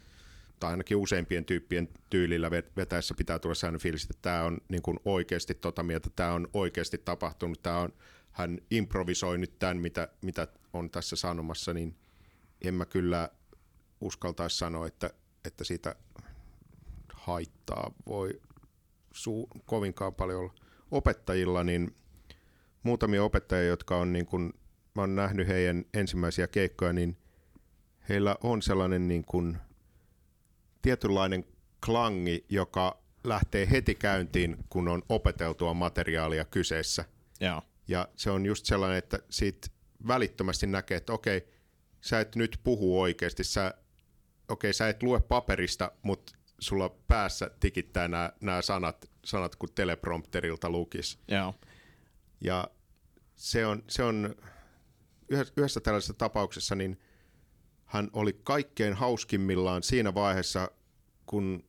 tai ainakin useimpien tyyppien tyylillä vetäessä pitää tulla sellainen fiilis, että tämä on niin kuin oikeasti tota mieltä, tämä on oikeasti tapahtunut, tämä on, hän improvisoi nyt tämän, mitä, mitä on tässä sanomassa, niin en mä kyllä uskaltaisi sanoa, että, että siitä haittaa voi suu, kovinkaan paljon olla. Opettajilla, niin muutamia opettajia, jotka on niin kuin, mä oon nähnyt heidän ensimmäisiä keikkoja, niin heillä on sellainen niin kuin – tietynlainen klangi, joka lähtee heti käyntiin, kun on opeteltua materiaalia kyseessä. Joo. Ja se on just sellainen, että siitä välittömästi näkee, että okei, sä et nyt puhu oikeasti, sä, okei, sä et lue paperista, mutta sulla päässä tikittää nämä, nämä sanat, sanat, kun teleprompterilta lukis. Joo. Ja se on, se on yhdessä, yhdessä tällaisessa tapauksessa, niin hän oli kaikkein hauskimmillaan siinä vaiheessa, kun,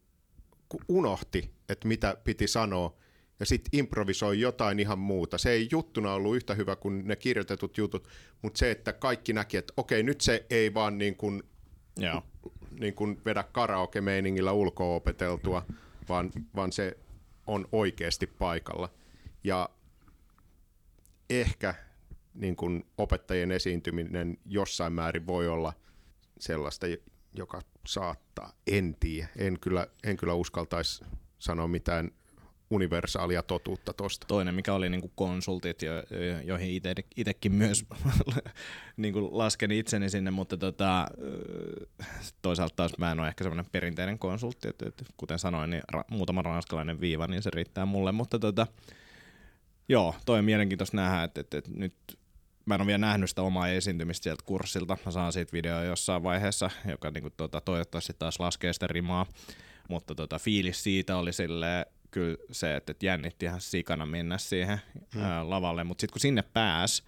kun unohti, että mitä piti sanoa, ja sitten improvisoi jotain ihan muuta. Se ei juttuna ollut yhtä hyvä kuin ne kirjoitetut jutut, mutta se, että kaikki näki, että okei, nyt se ei vaan niin kuin, Joo. niin kuin vedä karaoke-meiningillä ulkoa opeteltua, vaan, vaan se on oikeasti paikalla. Ja ehkä niin kuin opettajien esiintyminen jossain määrin voi olla sellaista, joka saattaa, en tiedä. En kyllä, en kyllä uskaltaisi sanoa mitään universaalia totuutta tuosta. Toinen, mikä oli niin kuin konsultit, jo, joihin ite, itsekin myös niin kuin lasken itseni sinne, mutta tota, toisaalta taas mä en ole ehkä semmoinen perinteinen konsultti, että, että kuten sanoin, niin ra, muutama ranskalainen viiva, niin se riittää mulle, mutta tota, joo, toi on mielenkiintoista nähdä, että, että, että nyt mä en ole vielä nähnyt sitä omaa esiintymistä sieltä kurssilta. Mä saan siitä videoa jossain vaiheessa, joka niin kuin, tuota, toivottavasti taas laskee sitä rimaa. Mutta tota, fiilis siitä oli silleen, kyllä se, että jännitti ihan sikana mennä siihen hmm. ää, lavalle, mutta sitten kun sinne pääs,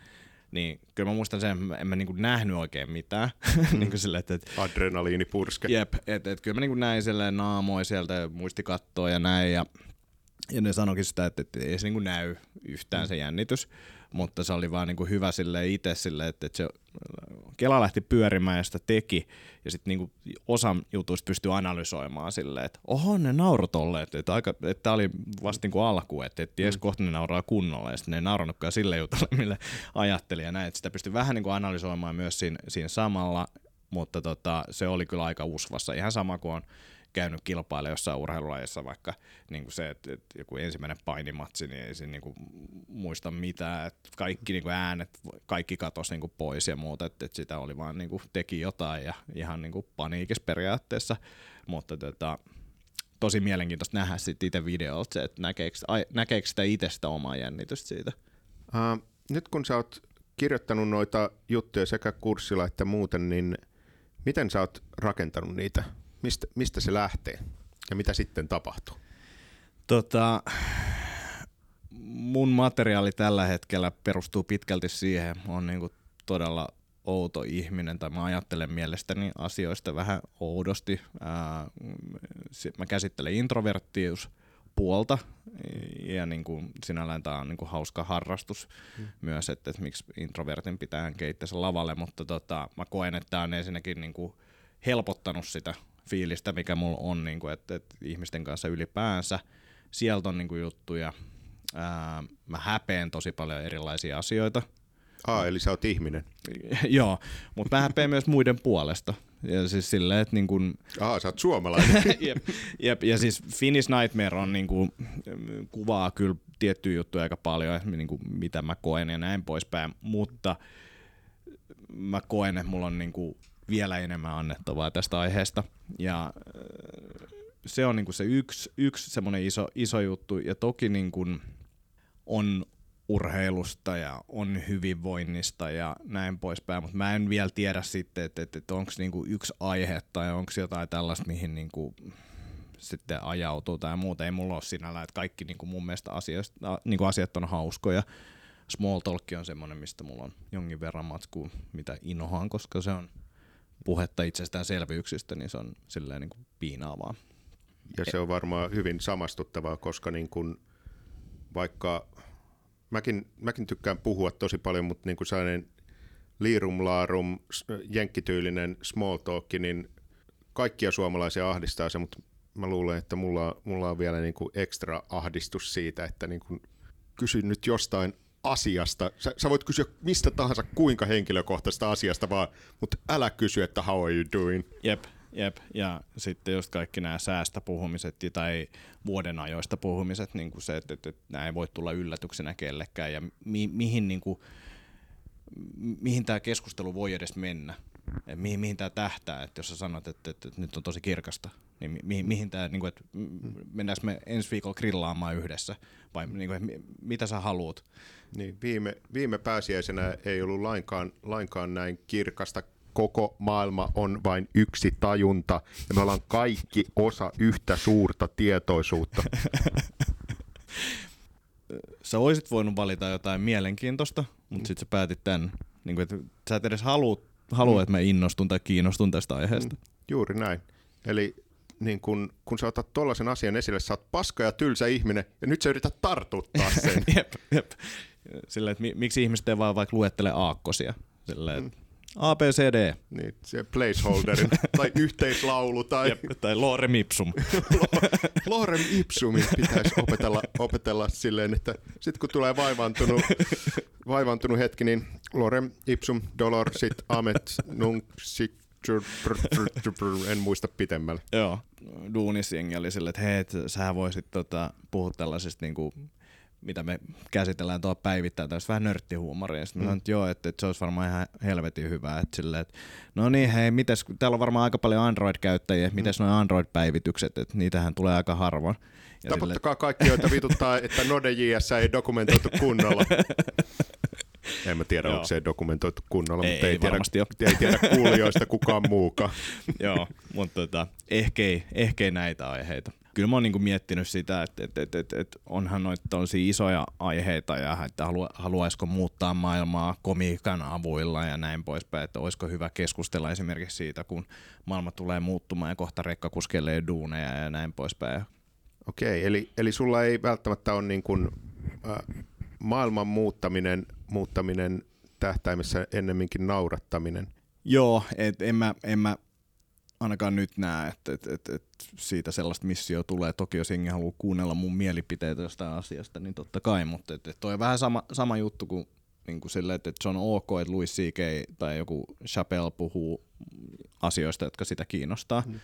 niin kyllä mä muistan sen, että en mä niinku nähnyt oikein mitään. Hmm. niin sille, että, et, Adrenaliini purske. Jep, että et, kyllä mä niinku näin silleen naamoin sieltä muistikattoa ja näin ja ja ne sanoikin sitä, että, että ei se niin näy yhtään se jännitys, mutta se oli vaan niin kuin hyvä sille itse sille, että, että se Kela lähti pyörimään ja sitä teki, ja sitten niin osa jutuista pystyi analysoimaan silleen, että oho, ne naurut olleet, että, aika, että tämä oli vasta niin kuin alku, että, että ties mm. kohta ne nauraa kunnolla, ja sitten ne ei naurannutkaan sille jutulle, mille ajatteli, ja näin, että sitä pystyi vähän niin kuin analysoimaan myös siinä, siinä samalla, mutta tota, se oli kyllä aika usvassa, ihan sama kuin on käynyt kilpailla jossain urheilulajissa, vaikka niin kuin se, että, että joku ensimmäinen painimatsi, niin ei se niin kuin muista mitään, että kaikki niin kuin äänet, kaikki katosi niin kuin pois ja muuta, että, että sitä oli vaan niin kuin teki jotain ja ihan niin kuin paniikis periaatteessa, mutta tota, tosi mielenkiintoista nähdä sitten itse videolta se, että näkeekö, näkeekö sitä itse sitä omaa jännitystä siitä. Uh, nyt kun sä oot kirjoittanut noita juttuja sekä kurssilla että muuten, niin miten sä oot rakentanut niitä Mistä, mistä se lähtee ja mitä sitten tapahtuu? Tota, mun materiaali tällä hetkellä perustuu pitkälti siihen. on niin kuin todella outo ihminen, tai mä ajattelen mielestäni asioista vähän oudosti. Ää, mä käsittelen introverttius puolta, ja niin kuin sinällään tämä on niin kuin hauska harrastus hmm. myös, että, että miksi introvertin pitää keittää lavalle, mutta tota, mä koen, että tämä on ensinnäkin niin kuin helpottanut sitä fiilistä, mikä mulla on, niin kuin, että, että ihmisten kanssa ylipäänsä. Sieltä on niin kuin, juttuja. Ää, mä häpeen tosi paljon erilaisia asioita. Aa, eli sä oot ihminen. Joo, mutta mä häpeen myös muiden puolesta. Ja siis silleen, että niin kun... Aa, sä oot suomalainen. jep, jep, ja siis Finnish Nightmare on niin kuin, kuvaa kyllä tiettyjä juttuja aika paljon, että niin kuin, mitä mä koen ja näin poispäin, mutta mä koen, että mulla on niin kuin, vielä enemmän annettavaa tästä aiheesta. Ja äh, se on niinku se yksi, yksi semmoinen iso, iso juttu. Ja toki niinku on urheilusta ja on hyvinvoinnista ja näin poispäin, mutta mä en vielä tiedä sitten, että, että, että onko niinku yksi aihe tai onko jotain tällaista, mihin niinku sitten ajautuu tai muuta. Ei mulla ole sinällä, että kaikki niinku mun mielestä asioista, niinku asiat on hauskoja. Small talk on semmoinen, mistä mulla on jonkin verran matskua, mitä inhoan, koska se on – puhetta itsestäänselvyyksistä, niin se on silleen niin kuin piinaavaa. Ja se on varmaan hyvin samastuttavaa, koska niin kuin vaikka mäkin, mäkin tykkään puhua tosi paljon, mutta niin kuin sellainen liirum laarum, jenkkityylinen small talk, niin kaikkia suomalaisia ahdistaa se, mutta mä luulen, että mulla, mulla on vielä niin kuin ekstra ahdistus siitä, että niin kuin kysyn nyt jostain asiasta. Sä, sä voit kysyä mistä tahansa kuinka henkilökohtaista asiasta vaan, mutta älä kysy, että how are you doing? Jep, jep. Ja sitten just kaikki nämä säästä puhumiset tai vuoden ajoista puhumiset, niin kuin se, että, että, että nämä ei voi tulla yllätyksenä kellekään ja mi, mihin, niin kuin, mihin tämä keskustelu voi edes mennä. Et mihin, mihin tämä tähtää, että jos sä sanot, että, että, että nyt on tosi kirkasta, niin mihin, mihin tämä, niin kuin, että mennäänkö me ensi viikolla grillaamaan yhdessä, vai niin kuin, että mitä sä haluat? Niin, viime, viime pääsiäisenä ei ollut lainkaan, lainkaan näin kirkasta. Koko maailma on vain yksi tajunta, ja me ollaan kaikki osa yhtä suurta tietoisuutta. sä olisit voinut valita jotain mielenkiintoista, mutta mm. sitten sä päätit tämän. Niin kuin, että sä et edes halua haluaa, Mm. että mä innostun tai kiinnostun tästä aiheesta. Juuri näin. Eli niin kun, kun sä otat tollaisen asian esille, sä oot paska ja tylsä ihminen, ja nyt sä yrität tartuttaa sen. jep, jep. Silleen, että mi- miksi ihmiset ei vaan vaikka luettele aakkosia? Silleen, että A, B, C, D. niin, se placeholderin, tai yhteislaulu, tai Jep, tai Lorem Ipsum. Lorem Ipsumin pitäisi opetella, opetella silleen, että sitten kun tulee vaivaantunut, vaivaantunut hetki, niin Lorem Ipsum Dolor sit Amet Nunc sic en muista pitemmälle. Joo, duunisjengi oli silleen, että hei, et sähän voisit tota, puhua tällaisista niinku, mitä me käsitellään tuolla päivittäin, tällaista vähän nörttihuumoria. Ja sitten mm. mä sanoin, että joo, että, että, se olisi varmaan ihan helvetin hyvä. Että silleen, että, no niin, hei, mites, täällä on varmaan aika paljon Android-käyttäjiä, mm. mites nuo Android-päivitykset, että niitähän tulee aika harvoin. Ja Taputtakaa kaikki, joita vituttaa, että Node.js ei dokumentoitu kunnolla. En mä tiedä, Joo. onko se dokumentoitu kunnolla, Ei- mutta ei, ei tiedä, ei tiedä kuulijoista kukaan muukaan. Joo, mutta tota, ehkä, ei, ehkä ei näitä aiheita. Kyllä mä oon niinku miettinyt sitä, että et, et, et, et onhan noita tosi isoja aiheita ja että halu, haluaisiko muuttaa maailmaa komiikan avuilla ja näin poispäin, että olisiko hyvä keskustella esimerkiksi siitä, kun maailma tulee muuttumaan ja kohta rekka kuskelee duuneja ja näin poispäin. Okei, eli, eli sulla ei välttämättä ole niin kuin, äh, maailman muuttaminen, muuttaminen tähtäimessä ennemminkin naurattaminen. Joo, et en, mä, en mä ainakaan nyt näe, että et, et, et siitä sellaista missio tulee. Toki jos jengi haluaa kuunnella mun mielipiteitä jostain asiasta, niin totta kai, mutta et, et toi on vähän sama, sama juttu kuin, niin kuin sille, että, se on ok, että Louis C.K. tai joku Chappelle puhuu asioista, jotka sitä kiinnostaa, mm.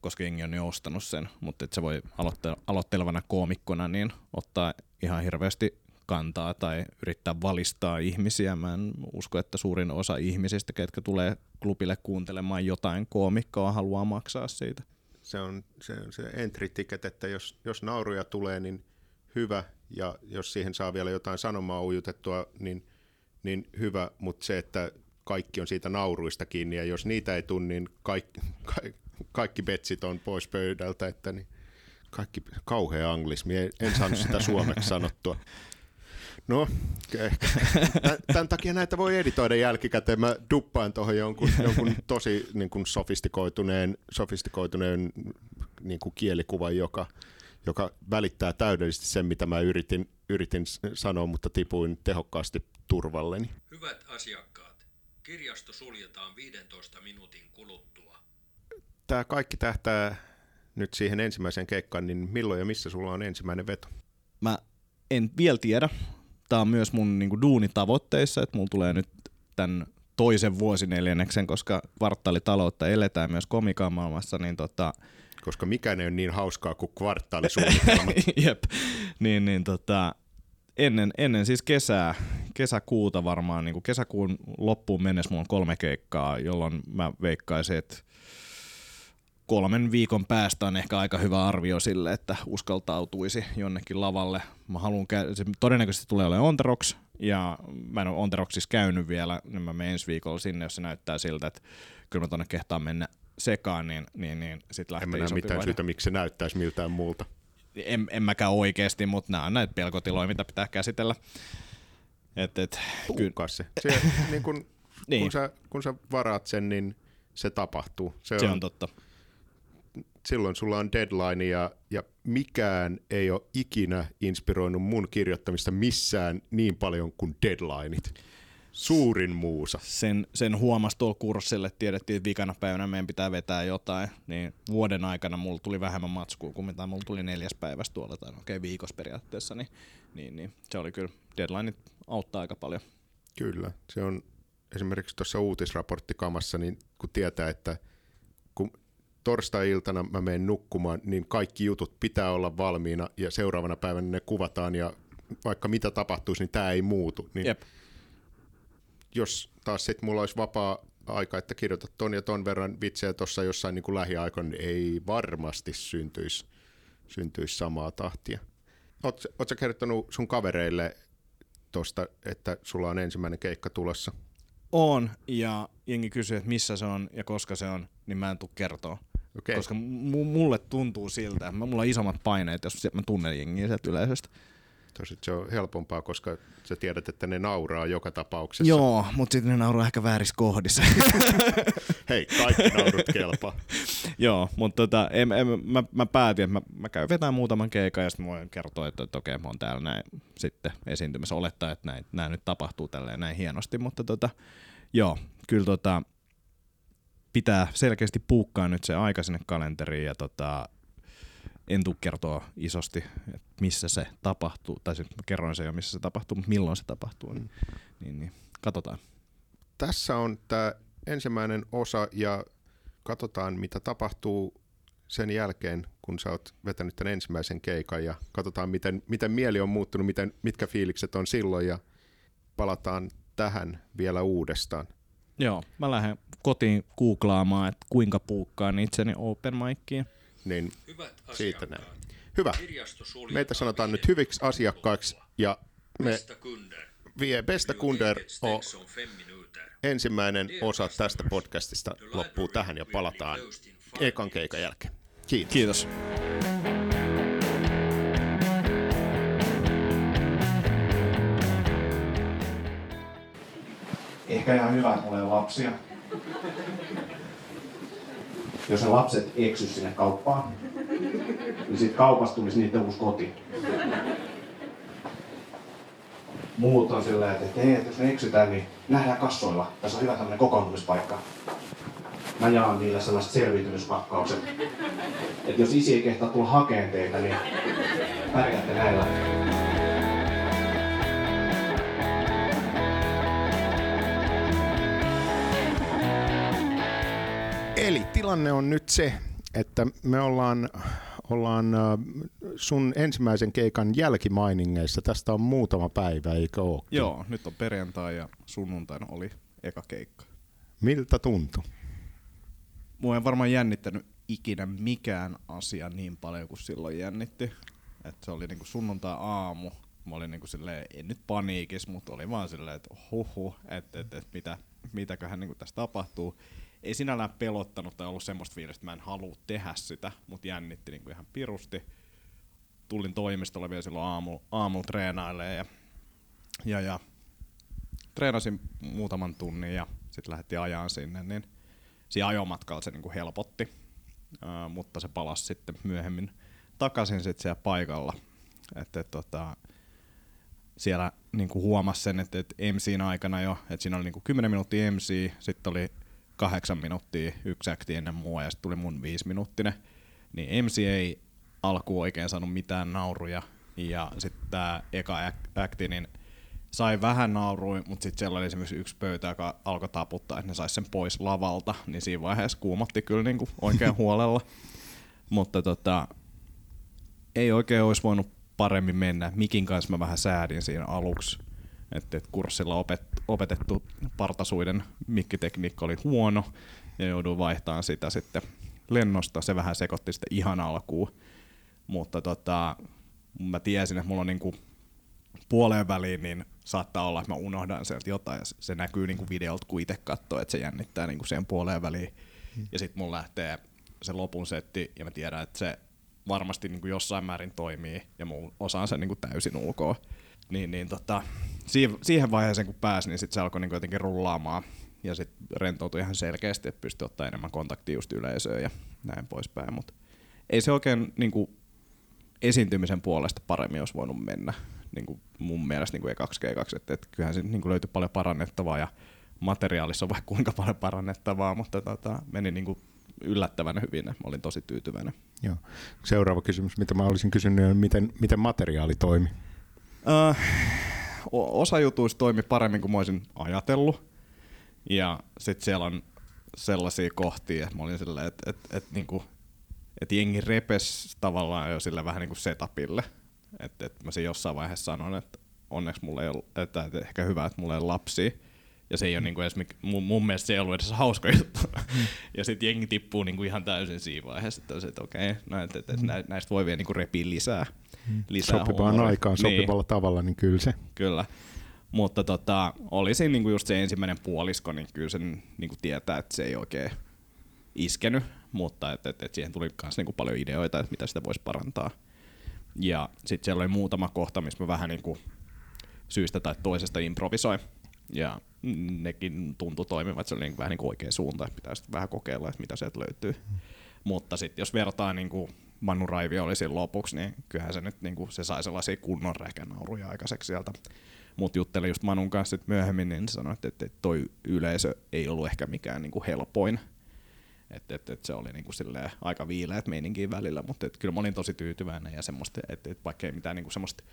koska jengi on jo ostanut sen, mutta että se voi aloitte- aloittelevana koomikkona niin ottaa ihan hirveästi kantaa tai yrittää valistaa ihmisiä. Mä en usko, että suurin osa ihmisistä, ketkä tulee klubille kuuntelemaan jotain koomikkoa, haluaa maksaa siitä. Se on se, on se entry ticket, että jos, jos nauruja tulee, niin hyvä, ja jos siihen saa vielä jotain sanomaa ujutettua, niin, niin hyvä, mutta se, että kaikki on siitä nauruista kiinni, ja jos niitä ei tule, niin kaikki, kaikki, kaikki betsit on pois pöydältä, että niin kaikki kauhea anglismi, en, en saanut sitä suomeksi sanottua. No, ehkä. Tän- Tämän takia näitä voi editoida jälkikäteen. Mä duppaan tuohon jonkun, jonkun tosi niin kuin sofistikoituneen, sofistikoituneen niin kuin kielikuvan, joka, joka välittää täydellisesti sen, mitä mä yritin, yritin sanoa, mutta tipuin tehokkaasti turvalleni. Hyvät asiakkaat, kirjasto suljetaan 15 minuutin kuluttua. Tämä kaikki tähtää nyt siihen ensimmäiseen keikkaan, niin milloin ja missä sulla on ensimmäinen veto? Mä en vielä tiedä. Tämä on myös mun niinku duunitavoitteissa, että mulla tulee nyt tämän toisen vuosineljänneksen, koska kvartaalitaloutta eletään myös komikan maailmassa, niin tota, Koska mikään ei ole niin hauskaa kuin kvartaalisuunnitelma. Jep. Niin, niin tota, ennen, ennen siis kesää, kesäkuuta varmaan, niin kuin kesäkuun loppuun mennessä mulla on kolme keikkaa, jolloin mä veikkaisin, että kolmen viikon päästä on ehkä aika hyvä arvio sille, että uskaltautuisi jonnekin lavalle. Mä haluan käydä, se todennäköisesti tulee olemaan Onterox, ja mä en ole Onteroxissa käynyt vielä, niin mä menen ensi viikolla sinne, jos se näyttää siltä, että kyllä mä tonne kehtaan mennä sekaan, niin, niin, niin sit lähtee En mä näe mitään vaihde. syytä, miksi se näyttäisi miltään muulta. en, en mäkään oikeasti, mutta nämä on näitä pelkotiloja, mitä pitää käsitellä. Et, et, Kuukkaa se. se niin kun, Niin. kun, sä, kun sä varaat sen, niin se tapahtuu. Se, se on, on totta. Silloin sulla on deadline ja, ja mikään ei ole ikinä inspiroinut mun kirjoittamista missään niin paljon kuin deadlineit. Suurin muusa. Sen, sen huomasi tuolla kurssilla, että tiedettiin, että vikana päivänä meidän pitää vetää jotain, niin vuoden aikana mulla tuli vähemmän matskua kuin mitä mulla tuli neljäs päivästä tuolla, tai no, okei okay, viikossa periaatteessa, niin, niin, niin, se oli kyllä, deadlineit auttaa aika paljon. Kyllä. Se on esimerkiksi tuossa uutisraporttikamassa, niin kun tietää, että kun torstai-iltana mä menen nukkumaan, niin kaikki jutut pitää olla valmiina ja seuraavana päivänä ne kuvataan ja vaikka mitä tapahtuisi, niin tämä ei muutu. Niin Jep. jos taas sitten mulla olisi vapaa aika, että kirjoitat ton ja ton verran vitsejä tuossa jossain niin kuin lähiaikoina, niin ei varmasti syntyisi, syntyisi samaa tahtia. Oot sä kertonut sun kavereille tosta, että sulla on ensimmäinen keikka tulossa? On, ja jengi kysyy, että missä se on ja koska se on, niin mä en tuu kertoa. Okei. Koska mu- mulle tuntuu siltä, että mulla on isommat paineet, jos mä tunnen jengiä sieltä yleisöstä. Tosi se on helpompaa, koska sä tiedät, että ne nauraa joka tapauksessa. Joo, mutta sitten ne nauraa ehkä väärissä kohdissa. Hei, kaikki naurut kelpaa. Joo, mutta tota, em, em, mä, mä, päätin, että mä, mä käyn vetämään muutaman keikan ja sitten mä voin kertoa, että, että okei, mä oon täällä näin sitten esiintymässä. Olettaa, että näin, näin nyt tapahtuu tälleen näin hienosti, mutta tota, joo, kyllä tota, pitää selkeästi puukkaa nyt se aika sinne kalenteriin ja tota, en tule kertoa isosti, että missä se tapahtuu, tai siis kerroin se jo, missä se tapahtuu, mutta milloin se tapahtuu, niin, niin, niin katsotaan. Tässä on tämä ensimmäinen osa ja katsotaan, mitä tapahtuu sen jälkeen, kun sä oot vetänyt tämän ensimmäisen keikan ja katsotaan, miten, miten mieli on muuttunut, miten, mitkä fiilikset on silloin ja palataan tähän vielä uudestaan. Joo, mä lähden kotiin googlaamaan, että kuinka puukkaan itseni open mickiin. Niin Hyvät siitä näin. Hyvä. Meitä sanotaan nyt 15 hyviksi asiakkaiksi ja me vie Besta Kunder on ensimmäinen osa tästä podcastista loppuu tähän ja palataan ekan keikan jälkeen. Kiitos. Kiitos. Ehkä ihan hyvä, että mulla ei ole lapsia. Jos ne lapset eksy sinne kauppaan, niin sit kaupasta tulisi niiden uusi koti. Muut on silleen, että hei, että jos me eksytään, niin nähdään kassoilla. Tässä on hyvä tämmönen kokoontumispaikka. Mä jaan niille sellaiset selviytymispakkaukset. Että jos isi ei kehtaa tulla hakeen teitä, niin pärjäätte näillä. Eli tilanne on nyt se, että me ollaan, ollaan äh, sun ensimmäisen keikan jälkimainingeissa. Tästä on muutama päivä, eikö ole? Joo, nyt on perjantai ja sunnuntaina oli eka keikka. Miltä tuntui? Mua ei varmaan jännittänyt ikinä mikään asia niin paljon kuin silloin jännitti. Et se oli niinku sunnuntai-aamu. Mä olin niinku silleen, en nyt paniikis, mutta oli vaan silleen, että huhu, että et, et, mitä, mitäköhän niinku tässä tapahtuu. Ei sinällään pelottanut tai ollut semmoista fiilistä, että mä en halua tehdä sitä, mutta jännitti niinku ihan pirusti. Tulin toimistolle vielä silloin aamu, aamulla treenailemaan ja, ja, ja treenasin muutaman tunnin ja sitten lähdettiin ajaan sinne, niin siinä ajomatkalla se niinku helpotti, uh, mutta se palasi sitten myöhemmin takaisin sit siellä paikalla. Että et, tota, siellä niinku huomasi sen, että et MCin aikana jo, että siinä oli niinku 10 minuuttia MC, sitten oli kahdeksan minuuttia yksi akti ennen mua ja sitten tuli mun viisi minuuttinen. Niin MC ei alkuun oikein saanut mitään nauruja ja sitten tämä eka akti, niin sai vähän nauruja, mutta sitten siellä oli esimerkiksi yksi pöytä, joka alkoi taputtaa, että ne saisi sen pois lavalta, niin siinä vaiheessa kuumotti kyllä niinku oikein huolella. Mutta tota, ei oikein olisi voinut paremmin mennä. Mikin kanssa mä vähän säädin siinä aluksi, että et kurssilla opet, opetettu partasuiden mikkitekniikka oli huono ja jouduin vaihtamaan sitä sitten lennosta. Se vähän sekoitti sitten ihan alkuun. Mutta tota, mä tiesin, että mulla on niinku puoleen väliin, niin saattaa olla, että mä unohdan sieltä jotain, ja se- näkyy niinku videolta, kun itse katsoo, että se jännittää niinku sen puoleen väliin. Ja sitten mun lähtee se lopun setti, ja mä tiedän, että se varmasti niinku jossain määrin toimii, ja mä osaan sen niinku täysin ulkoa. Niin, niin tota, siihen, vaiheeseen kun pääsin, niin sit se alkoi niinku jotenkin rullaamaan, ja sitten rentoutui ihan selkeästi, että pystyi ottaa enemmän kontaktia just yleisöön ja näin poispäin. Mutta ei se oikein niinku, esiintymisen puolesta paremmin olisi voinut mennä niin kuin mun mielestä niin kuin ekaksi keikaksi, että, että kyllähän siinä niin kuin löytyi paljon parannettavaa ja materiaalissa on vaikka kuinka paljon parannettavaa, mutta tota, meni niin kuin yllättävän hyvin mä olin tosi tyytyväinen. Joo. Seuraava kysymys, mitä mä olisin kysynyt, on miten, miten materiaali toimi? Ö, o- osa jutuista toimi paremmin kuin mä olisin ajatellut ja sitten siellä on sellaisia kohtia, että mä olin silleen, että, että, että, niinku, että jengi repes tavallaan jo sille vähän niin kuin setupille. Että, että mä siinä jossain vaiheessa sanon, että onneksi mulla ei ole, että, että ehkä hyvä, että mulla ei ole lapsia. Ja se ei ole niinku edes, mun, mun mielestä se ei ollut edes hauska juttu. ja sitten jengi tippuu niinku ihan täysin siinä vaiheessa, että, on se, että okei, no, että, että, että nä- näistä voi vielä niinku repiä lisää. lisää Sopivaan huumoria. aikaan, sopivalla tavalla, niin kyllä se. Kyllä. Mutta tota, oli siinä niinku just se ensimmäinen puolisko, niin kyllä sen niinku tietää, että se ei oikein iskenyt, mutta et, et, et siihen tuli myös niinku paljon ideoita, että mitä sitä voisi parantaa. Ja sitten siellä oli muutama kohta, missä mä vähän niin kuin syystä tai toisesta improvisoin. Ja nekin tuntui toimivat, se oli niin vähän niin kuin oikea suunta, että pitäisi vähän kokeilla, että mitä sieltä löytyy. Mm. Mutta sitten jos vertaa niin kuin Manu Raivi oli siinä lopuksi, niin kyllähän se nyt niin kuin, se sai sellaisia kunnon räkänauruja aikaiseksi sieltä. Mutta juttelin just Manun kanssa sit myöhemmin, niin sanoi, että, että toi yleisö ei ollut ehkä mikään niin kuin helpoin. Että et, et se oli niinku aika viileät meininkiä välillä, mutta et kyllä mä olin tosi tyytyväinen ja semmoista, että et vaikka ei mitään niinku semmoista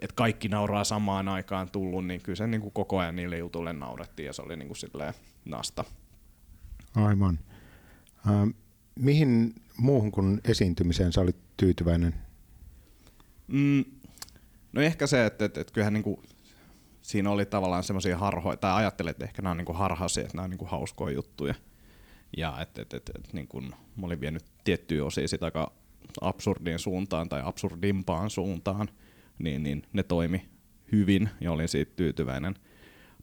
että kaikki nauraa samaan aikaan tullut, niin kyllä se niin kuin koko ajan niille jutuille naurettiin ja se oli niin kuin silleen nasta. Aivan. Äh, mihin muuhun kuin esiintymiseen sä olit tyytyväinen? Mm, no ehkä se, että, että, että kyllähän niin kuin, siinä oli tavallaan semmoisia harhoja, tai ajattelin, että ehkä nämä on niin kuin harhaisia, että nämä on niin kuin hauskoja juttuja. Ja että, että, että, että niin kuin, mä olin vienyt tiettyjä osia sitä aika absurdiin suuntaan tai absurdimpaan suuntaan niin, niin ne toimi hyvin ja olin siitä tyytyväinen.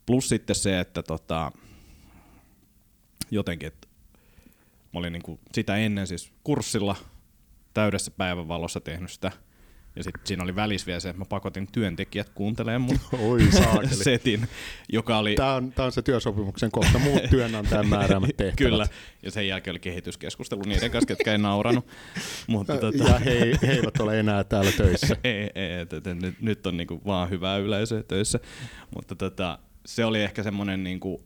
Plus sitten se, että tota, jotenkin, että mä olin niinku sitä ennen siis kurssilla täydessä päivänvalossa tehnyt sitä ja sitten siinä oli välissä vielä se, että mä pakotin työntekijät kuuntelemaan mun Oi, setin, joka oli... Tämä on, tämä on se työsopimuksen kohta, muut työnantajan määräämät tehtävät. Kyllä, ja sen jälkeen oli kehityskeskustelu niiden kanssa, ketkä ei nauranut. Mutta, tota... Ja he, he eivät ole enää täällä töissä. ei, ei että, nyt, nyt on niinku vaan hyvää yleisöä töissä. Mutta tota, se oli ehkä semmoinen, niinku,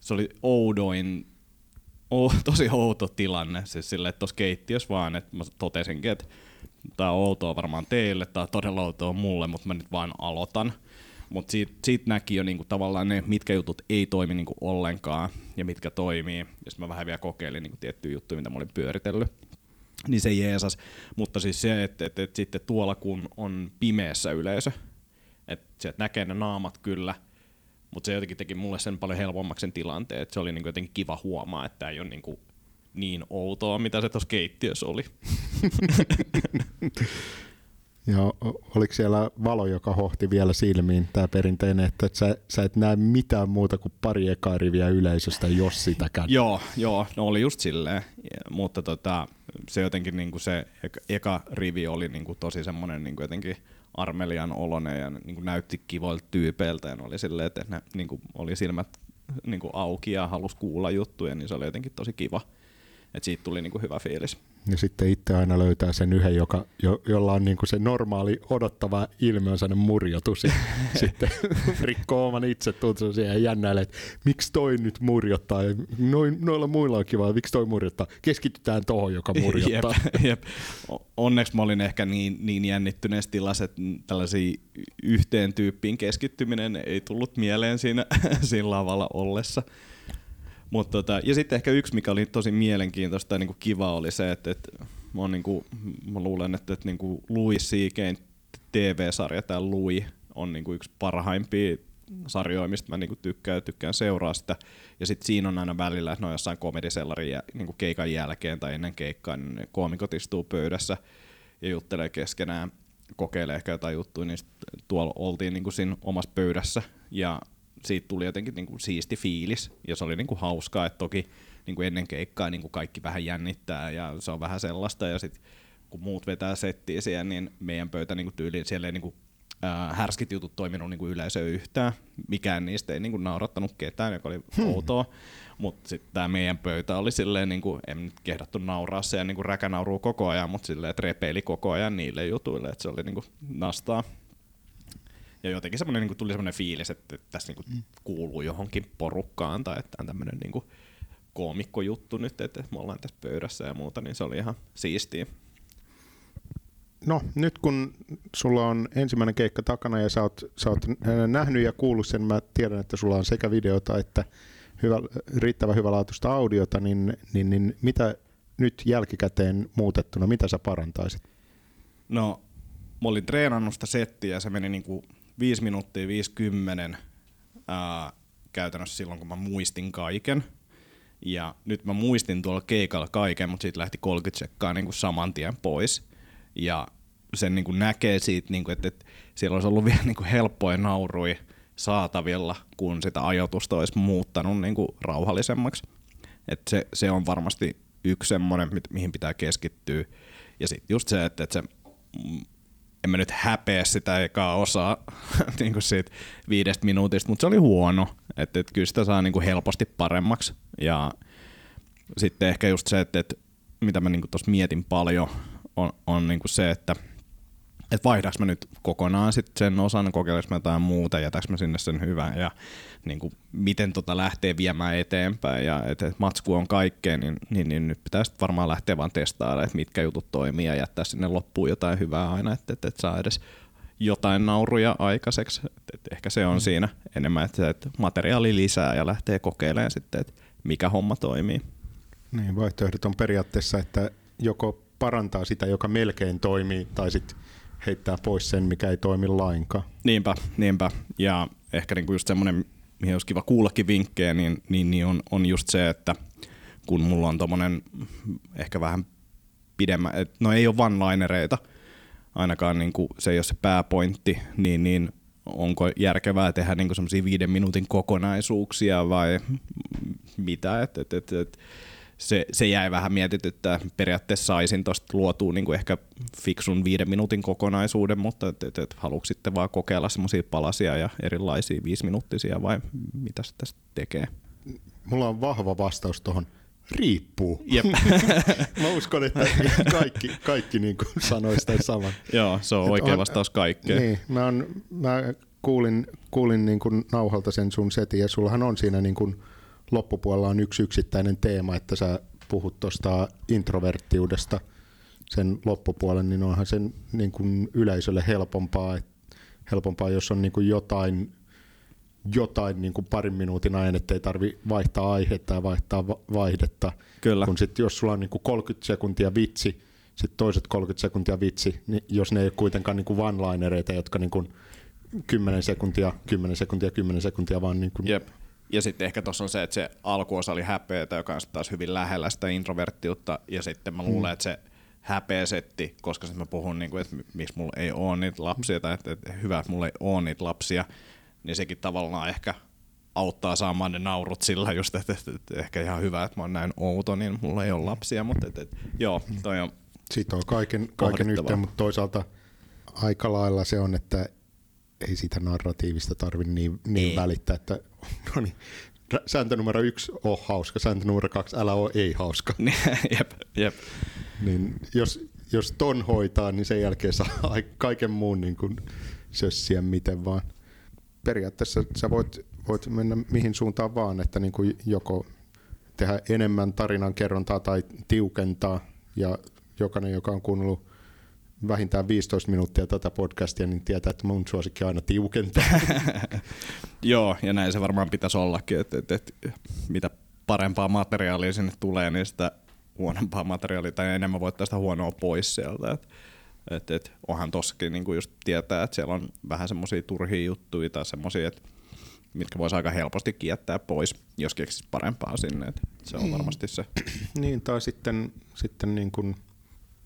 se oli oudoin tosi outo tilanne, siis sille, että tuossa keittiössä vaan, että mä totesinkin, että Tää on outoa varmaan teille, tää on todella outoa mulle, mutta mä nyt vaan aloitan. Mutta siitä, siitä näki jo niinku tavallaan ne, mitkä jutut ei toimi niinku ollenkaan ja mitkä toimii. Ja sitten mä vähän vielä kokeilin niinku tiettyjä juttuja, mitä mä olin pyöritellyt. Niin se jeesas. Mutta siis se, että et, et sitten tuolla kun on pimeässä yleisö, että sieltä näkee ne naamat kyllä, mutta se jotenkin teki mulle sen paljon helpommaksi sen tilanteen, että se oli niinku jotenkin kiva huomaa, että ei ole niinku niin outoa, mitä se tuossa keittiössä oli. Ja oliko siellä valo, joka hohti vielä silmiin, tämä perinteinen, että sä, sä et näe mitään muuta kuin pari ekaa riviä yleisöstä, jos sitäkään. joo, joo, no oli just silleen, mutta tota, se jotenkin niinku se eka, eka rivi oli niinku tosi semmoinen niinku jotenkin armelian olonen ja niinku näytti kivoilta tyypeiltä ja oli silleen, että ne niinku oli silmät niinku auki ja halusi kuulla juttuja, niin se oli jotenkin tosi kiva että siitä tuli niinku hyvä fiilis. Ja sitten itse aina löytää sen yhden, joka, jo, jolla on niinku se normaali odottava ilme on sellainen murjotus. Sitten rikkoo oman itsetuntonsa siihen ja jännäilee, että miksi toi nyt murjottaa. Ja noin, noilla muilla on kiva, miksi toi murjottaa. Keskitytään tohon, joka murjottaa. jep, jep. Onneksi mä olin ehkä niin, niin jännittyneessä tilassa, että tällaisiin yhteen tyyppiin keskittyminen ei tullut mieleen siinä, siinä lavalla ollessa. Mut tota, ja sitten ehkä yksi, mikä oli tosi mielenkiintoista ja niinku kiva, oli se, että, että mä, on niinku, mä luulen, että, että niinku Louis C.K. TV-sarja, tämä Louis, on niinku yksi parhaimpia sarjoja, mistä mä niinku tykkään, tykkään seuraa sitä. Ja sitten siinä on aina välillä, että ne on jossain komedisellarin jä, niinku keikan jälkeen tai ennen keikkaa, niin koomikot istuu pöydässä ja juttelee keskenään, kokeilee ehkä jotain juttuja, niin tuolla oltiin niinku siinä omassa pöydässä ja siitä tuli jotenkin niin kuin siisti fiilis, ja se oli niin kuin hauskaa, että toki niin kuin ennen keikkaa niin kuin kaikki vähän jännittää, ja se on vähän sellaista, ja sitten kun muut vetää settiä siellä, niin meidän pöytä niin kuin tyyliin, siellä ei niin kuin, äh, härskit jutut toiminut niin kuin yleisö yhtään, mikään niistä ei niin kuin naurattanut ketään, joka oli hmm. outoa, mutta sitten tämä meidän pöytä oli silleen, niin kuin, en nyt kehdattu nauraa se ja niin kuin räkänauruu koko ajan, mutta silleen, että repeili koko ajan niille jutuille, että se oli niin kuin nastaa. Ja jotenkin semmoinen, niin kuin, tuli semmoinen fiilis, että, että tässä niin kuin, mm. kuuluu johonkin porukkaan tai että on tämmöinen niin kuin, koomikkojuttu nyt, että me ollaan tässä pöydässä ja muuta, niin se oli ihan siistiä. No nyt kun sulla on ensimmäinen keikka takana ja sä oot, sä oot nähnyt ja kuullut sen, mä tiedän, että sulla on sekä videota että hyvä, riittävä hyvälaatuista audiota, niin, niin, niin mitä nyt jälkikäteen muutettuna, mitä sä parantaisit? No, mä olin treenannut sitä settiä ja se meni niinku 5 minuuttia 50 ää, käytännössä silloin, kun mä muistin kaiken. Ja nyt mä muistin tuolla keikalla kaiken, mutta siitä lähti 30 sekkaa niin kuin saman tien pois. Ja sen niin kuin näkee siitä, niin kuin, että, että siellä olisi ollut vielä niin kuin helppoja naurui saatavilla, kun sitä ajoitusta olisi muuttanut niin kuin rauhallisemmaksi. Et se, se on varmasti yksi semmoinen, mihin pitää keskittyä. Ja sitten just se, että, että se en mä nyt häpeä sitä ekaa osaa niin kuin siitä viidestä minuutista, mutta se oli huono. Että et kyllä sitä saa niin kuin helposti paremmaksi. Ja sitten ehkä just se, että, että mitä mä niin tuossa mietin paljon, on, on niin kuin se, että – että vaihdaanko mä nyt kokonaan sit sen osan, kokeileeko mä jotain muuta, jätäks mä sinne sen hyvän ja niin kuin, miten tota lähtee viemään eteenpäin ja että et matsku on kaikkea, niin, niin, niin nyt pitää sitten varmaan lähteä vaan testaamaan, että mitkä jutut toimii ja jättää sinne loppuun jotain hyvää aina, että et, et saa edes jotain nauruja aikaiseksi. Et, et ehkä se on mm. siinä enemmän, että, että materiaali lisää ja lähtee kokeilemaan sitten, että mikä homma toimii. Niin, vaihtoehdot on periaatteessa, että joko parantaa sitä, joka melkein toimii, tai sitten heittää pois sen, mikä ei toimi lainkaan. Niinpä, niinpä. Ja ehkä niinku just semmoinen, mihin olisi kiva kuullakin vinkkejä, niin, niin, niin on, on just se, että kun mulla on tommonen ehkä vähän pidemmä, et, no ei ole one-linereita, ainakaan niinku, se ei ole se pääpointti, niin, niin onko järkevää tehdä niinku semmoisia viiden minuutin kokonaisuuksia vai mitä, että et, et, et, se, se jäi vähän mietityttää. Periaatteessa saisin tuosta luotua niin kuin ehkä fiksun viiden minuutin kokonaisuuden, mutta et, et, et, haluatko sitten vaan kokeilla semmoisia palasia ja erilaisia viisiminuuttisia vai mitä se tästä tekee? Mulla on vahva vastaus tuohon. Riippuu. Jep. Mä uskon, että kaikki, kaikki niin kuin sanoisi tämän saman. Joo, se on oikea vastaus kaikkeen. Niin, mä, on, mä kuulin, kuulin niin kuin nauhalta sen sun setin ja sullahan on siinä niin kuin – loppupuolella on yksi yksittäinen teema, että sä puhut tuosta introverttiudesta sen loppupuolen, niin onhan sen niin kuin yleisölle helpompaa, helpompaa, jos on niin kuin jotain, jotain niin kuin parin minuutin ajan, ettei tarvi vaihtaa aihetta ja vaihtaa vaihdetta. Kyllä. Kun sit, jos sulla on niin kuin 30 sekuntia vitsi, sitten toiset 30 sekuntia vitsi, niin jos ne ei ole kuitenkaan niin kuin one-linereita, jotka niin kuin 10 sekuntia, 10 sekuntia, 10 sekuntia, vaan niin kuin Jep. Ja sitten ehkä tuossa on se, että se alkuosa oli häpeätä, joka on taas hyvin lähellä sitä introverttiutta, ja sitten mä luulen, mm. että se häpeä setti, koska sitten mä puhun, niin kuin, että miksi mulla ei ole niitä lapsia, tai että, että hyvä, että mulla ei ole niitä lapsia, niin sekin tavallaan ehkä auttaa saamaan ne naurut sillä just, että, että, että ehkä ihan hyvä, että mä oon näin outo, niin mulla ei ole lapsia, mutta että, että, joo, toi on Siitä on kaiken, kaiken yhteen, mutta toisaalta aika lailla se on, että ei sitä narratiivista tarvitse niin, niin välittää, että no niin, sääntö numero yksi, on hauska, sääntö numero kaksi, älä ole ei hauska. jep, jep. Niin jos, jos ton hoitaa, niin sen jälkeen saa kaiken muun niin kuin sössiä miten vaan. Periaatteessa sä voit, voit mennä mihin suuntaan vaan, että niin kuin joko tehdä enemmän tarinan kerrontaa tai tiukentaa, ja jokainen, joka on kuunnellut vähintään 15 minuuttia tätä podcastia, niin tietää, että mun suosikki aina tiukentaa. Joo, ja näin se varmaan pitäisi ollakin, että, että, että mitä parempaa materiaalia sinne tulee, niin sitä huonompaa materiaalia tai enemmän voi tästä huonoa pois sieltä. Et, et, et, onhan tossakin niin just tietää, että siellä on vähän semmoisia turhia juttuja tai semmoisia, mitkä voisi aika helposti kiettää pois, jos keksisi parempaa sinne. Et se on niin. varmasti se. Niin, tai sitten, sitten niin kuin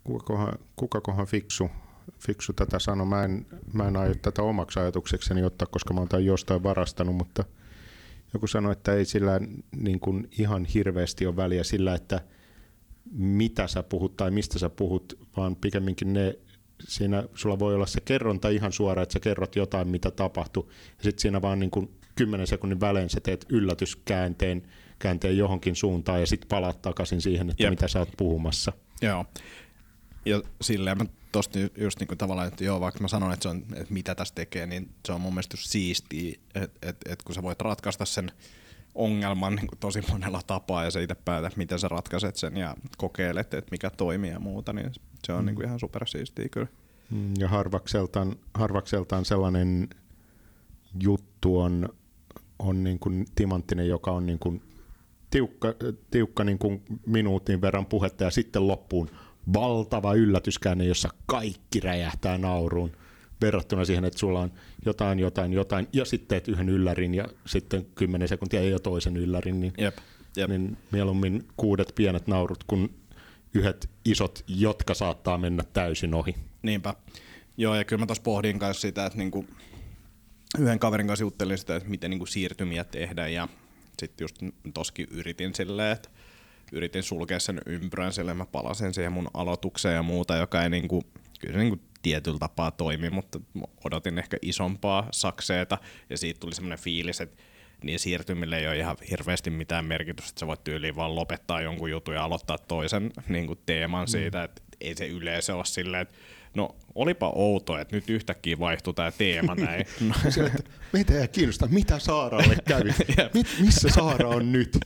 kukakohan, kukakohan fiksu, fiksu tätä sanoi. Mä en, mä en aio tätä omaksi ajatuksekseni ottaa, koska mä oon jostain varastanut, mutta joku sanoi, että ei sillä niin kuin ihan hirveästi ole väliä sillä, että mitä sä puhut tai mistä sä puhut, vaan pikemminkin ne, siinä sulla voi olla se kerronta ihan suora, että sä kerrot jotain, mitä tapahtui, ja sitten siinä vaan niin kuin 10 sekunnin välein sä teet yllätyskäänteen käänteen johonkin suuntaan ja sitten palaat takaisin siihen, että Jep. mitä sä oot puhumassa. Joo, ja silleen mä tosta just niinku tavallaan, että joo, vaikka mä sanon, että, se on, että mitä tässä tekee, niin se on mun mielestä just siistiä, että et, et kun sä voit ratkaista sen ongelman niin kuin tosi monella tapaa ja sä itse päätät, miten sä ratkaiset sen ja kokeilet, että mikä toimii ja muuta, niin se on mm. niin kuin ihan supersiistiä kyllä. Mm, ja harvakseltaan, harvakseltaan sellainen juttu on, on niin kuin timanttinen, joka on niin kuin tiukka, tiukka niin kuin minuutin verran puhetta ja sitten loppuun valtava yllätyskäänne, jossa kaikki räjähtää nauruun verrattuna siihen, että sulla on jotain, jotain, jotain, ja sitten teet yhden yllärin ja sitten kymmenen sekuntia ei ole toisen yllärin, niin, jep, jep. niin mieluummin kuudet pienet naurut kuin yhdet isot, jotka saattaa mennä täysin ohi. Niinpä. Joo, ja kyllä mä tuossa pohdin kanssa sitä, että niinku, yhden kaverin kanssa juttelin sitä, että miten niinku siirtymiä tehdään, ja sitten just toskin yritin silleen, että yritin sulkea sen ympyrän, sillä mä palasin siihen mun aloitukseen ja muuta, joka ei niinku, kyllä se niinku tietyllä tapaa toimi, mutta odotin ehkä isompaa sakseeta ja siitä tuli semmoinen fiilis, että niin siirtymille ei ole ihan hirveästi mitään merkitystä, että sä voit tyyliin vaan lopettaa jonkun jutun ja aloittaa toisen niin kuin teeman mm. siitä, että ei se yleisö ole silleen, että no olipa outo, että nyt yhtäkkiä vaihtui tämä teema näin. No. Sille, että meitä ei kiinnosta, mitä Saaralle kävi, Mit, missä Saara on nyt.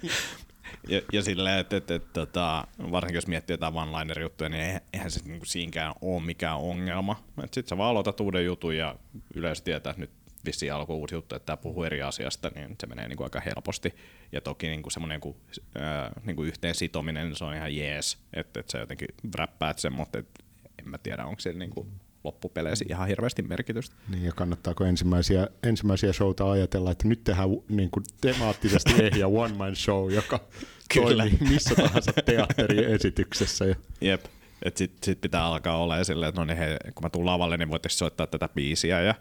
Ja, ja silleen, että, että, että, tota, varsinkin jos miettii jotain one-liner-juttuja, niin eihän se niin kuin siinäkään ole mikään ongelma. Sitten sä vaan aloitat uuden jutun ja yleensä tietää, että nyt vissiin alkoi uusi juttu, että tämä puhuu eri asiasta, niin se menee niin kuin aika helposti. Ja toki niin kuin semmoinen kuin, äh, niin kuin yhteen sitominen, niin se on ihan jees, että, että sä jotenkin räppäät sen, mutta et, en mä tiedä, onko se niin kuin loppupeleissä ihan hirveästi merkitystä. Niin, ja kannattaako ensimmäisiä, ensimmäisiä showta ajatella, että nyt tehdään niin kuin temaattisesti ehjä one man show, joka Kyllä. toimii missä tahansa teatteriesityksessä. Ja... Jep. Että sit, sit pitää alkaa olla silleen, että no niin hei, kun mä tuun lavalle, niin voitaisiin soittaa tätä biisiä ja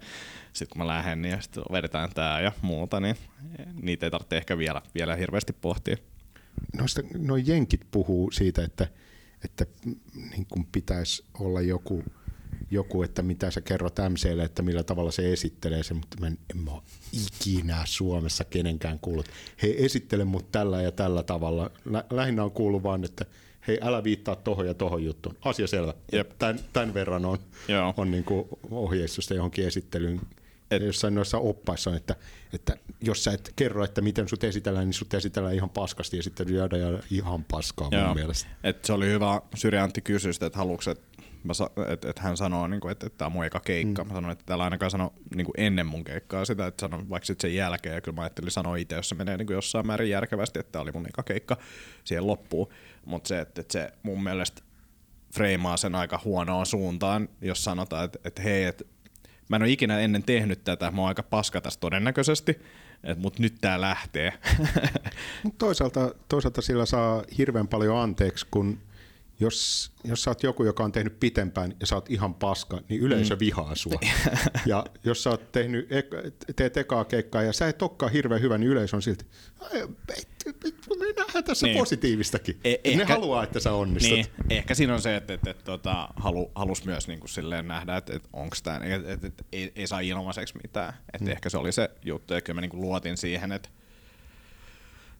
sitten kun mä lähden, niin sitten vedetään tää ja muuta, niin niitä ei tarvitse ehkä vielä, vielä hirveästi pohtia. Noista, no jenkit puhuu siitä, että, että niin kuin pitäisi olla joku, joku, että mitä sä kerrot MClle, että millä tavalla se esittelee sen, mutta mä en, en mä ole ikinä Suomessa kenenkään kuullut. He esittele mut tällä ja tällä tavalla. Lä, lähinnä on kuullut vaan, että hei älä viittaa tohon ja tohon juttuun. Asia selvä. Jep. Tän, tämän verran on, on niin kuin ohjeistusta johonkin esittelyyn et, jossain noissa oppaissa on, että, että jos sä et kerro, että miten sut esitellään, niin sut esitellään ihan paskasti ja sitten ihan paskaa mun Joo. mielestä. Et se oli hyvä, Syrjäntti kysyi että haluatko, että että et hän sanoo, niin kuin, että, että tämä on mun eka keikka. Mm. Mä sanoin, että täällä ainakaan sano niin kuin ennen mun keikkaa sitä, että sanon vaikka sitten sen jälkeen. Ja kyllä mä ajattelin sanoa itse, jos se menee niin kuin jossain määrin järkevästi, että tämä oli mun eka keikka siihen loppuun. Mutta se, että, että se mun mielestä freimaa sen aika huonoon suuntaan, jos sanotaan, että, että hei, että Mä en ole ikinä ennen tehnyt tätä, mä oon aika paska tässä todennäköisesti, mutta nyt tää lähtee. Mut toisaalta, toisaalta sillä saa hirveän paljon anteeksi, kun jos, jos sä oot joku, joka on tehnyt pitempään ja sä oot ihan paska, niin yleisö mm. vihaa sua. ja jos sä oot tehnyt, teet ekaa keikkaa ja sä et olekaan hirveän hyvä, niin yleisö on silti, me nähdään tässä niin. positiivistakin. E- ehkä, ne haluaa, että sä onnistut. Niin. Ehkä siinä on se, että, että, että, että halu, halus myös niin kuin silleen nähdä, että, että onko tämä, että, että, että ei, ei saa ilmaiseksi mitään. Että mm. Ehkä se oli se juttu, ja kyllä mä niin kuin luotin siihen, että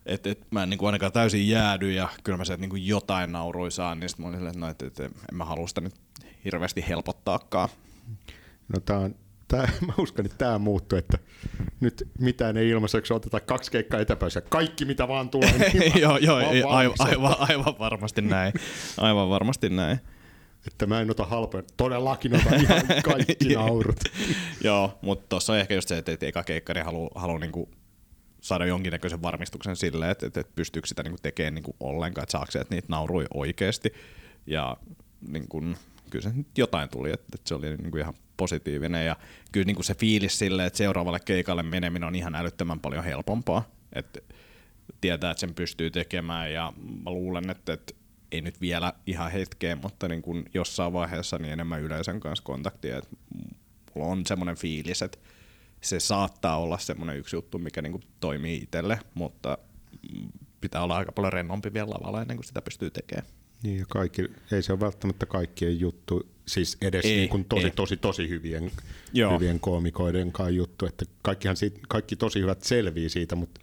et, et mä en niin kuin ainakaan täysin jäädy ja kyllä mä se, että niin jotain naurui saan, niin sitten mä olin silleen, että, no, että, että en mä halua sitä nyt hirveästi helpottaakaan. No tää on, tää, mä uskon, että tämä muuttuu, että nyt mitään ei ilmaiseksi oteta kaksi keikkaa etäpäissä. Kaikki mitä vaan tulee. Niin joo, joo aivan, aivan, aivan, varmasti näin. Aivan varmasti näin. Että mä en ota halpoja, todellakin ota ihan kaikki naurut. joo, mutta tuossa on ehkä just se, että, että eka keikkari haluaa halu niinku saada jonkinnäköisen varmistuksen sille, että, että, että pystyykö sitä niin kuin tekemään niin kuin ollenkaan, että saako että niitä naurui oikeasti. Ja niin kuin, kyllä se nyt jotain tuli, että, että se oli niin kuin ihan positiivinen. Ja kyllä niin kuin se fiilis sille, että seuraavalle keikalle meneminen on ihan älyttömän paljon helpompaa. Että tietää, että sen pystyy tekemään ja mä luulen, että, että ei nyt vielä ihan hetkeen, mutta niin kuin jossain vaiheessa niin enemmän yleisön kanssa kontaktia. Että mulla on semmoinen fiilis, että se saattaa olla semmoinen yksi juttu, mikä niinku toimii itselle, mutta pitää olla aika paljon rennompi vielä lavalla ennen kuin sitä pystyy tekemään. Niin ja kaikki, ei se ole välttämättä kaikkien juttu, siis edes ei, niin kuin tosi, ei. tosi, tosi hyvien, hyvien koomikoiden juttu, että kaikkihan siitä, kaikki tosi hyvät selvii siitä, mutta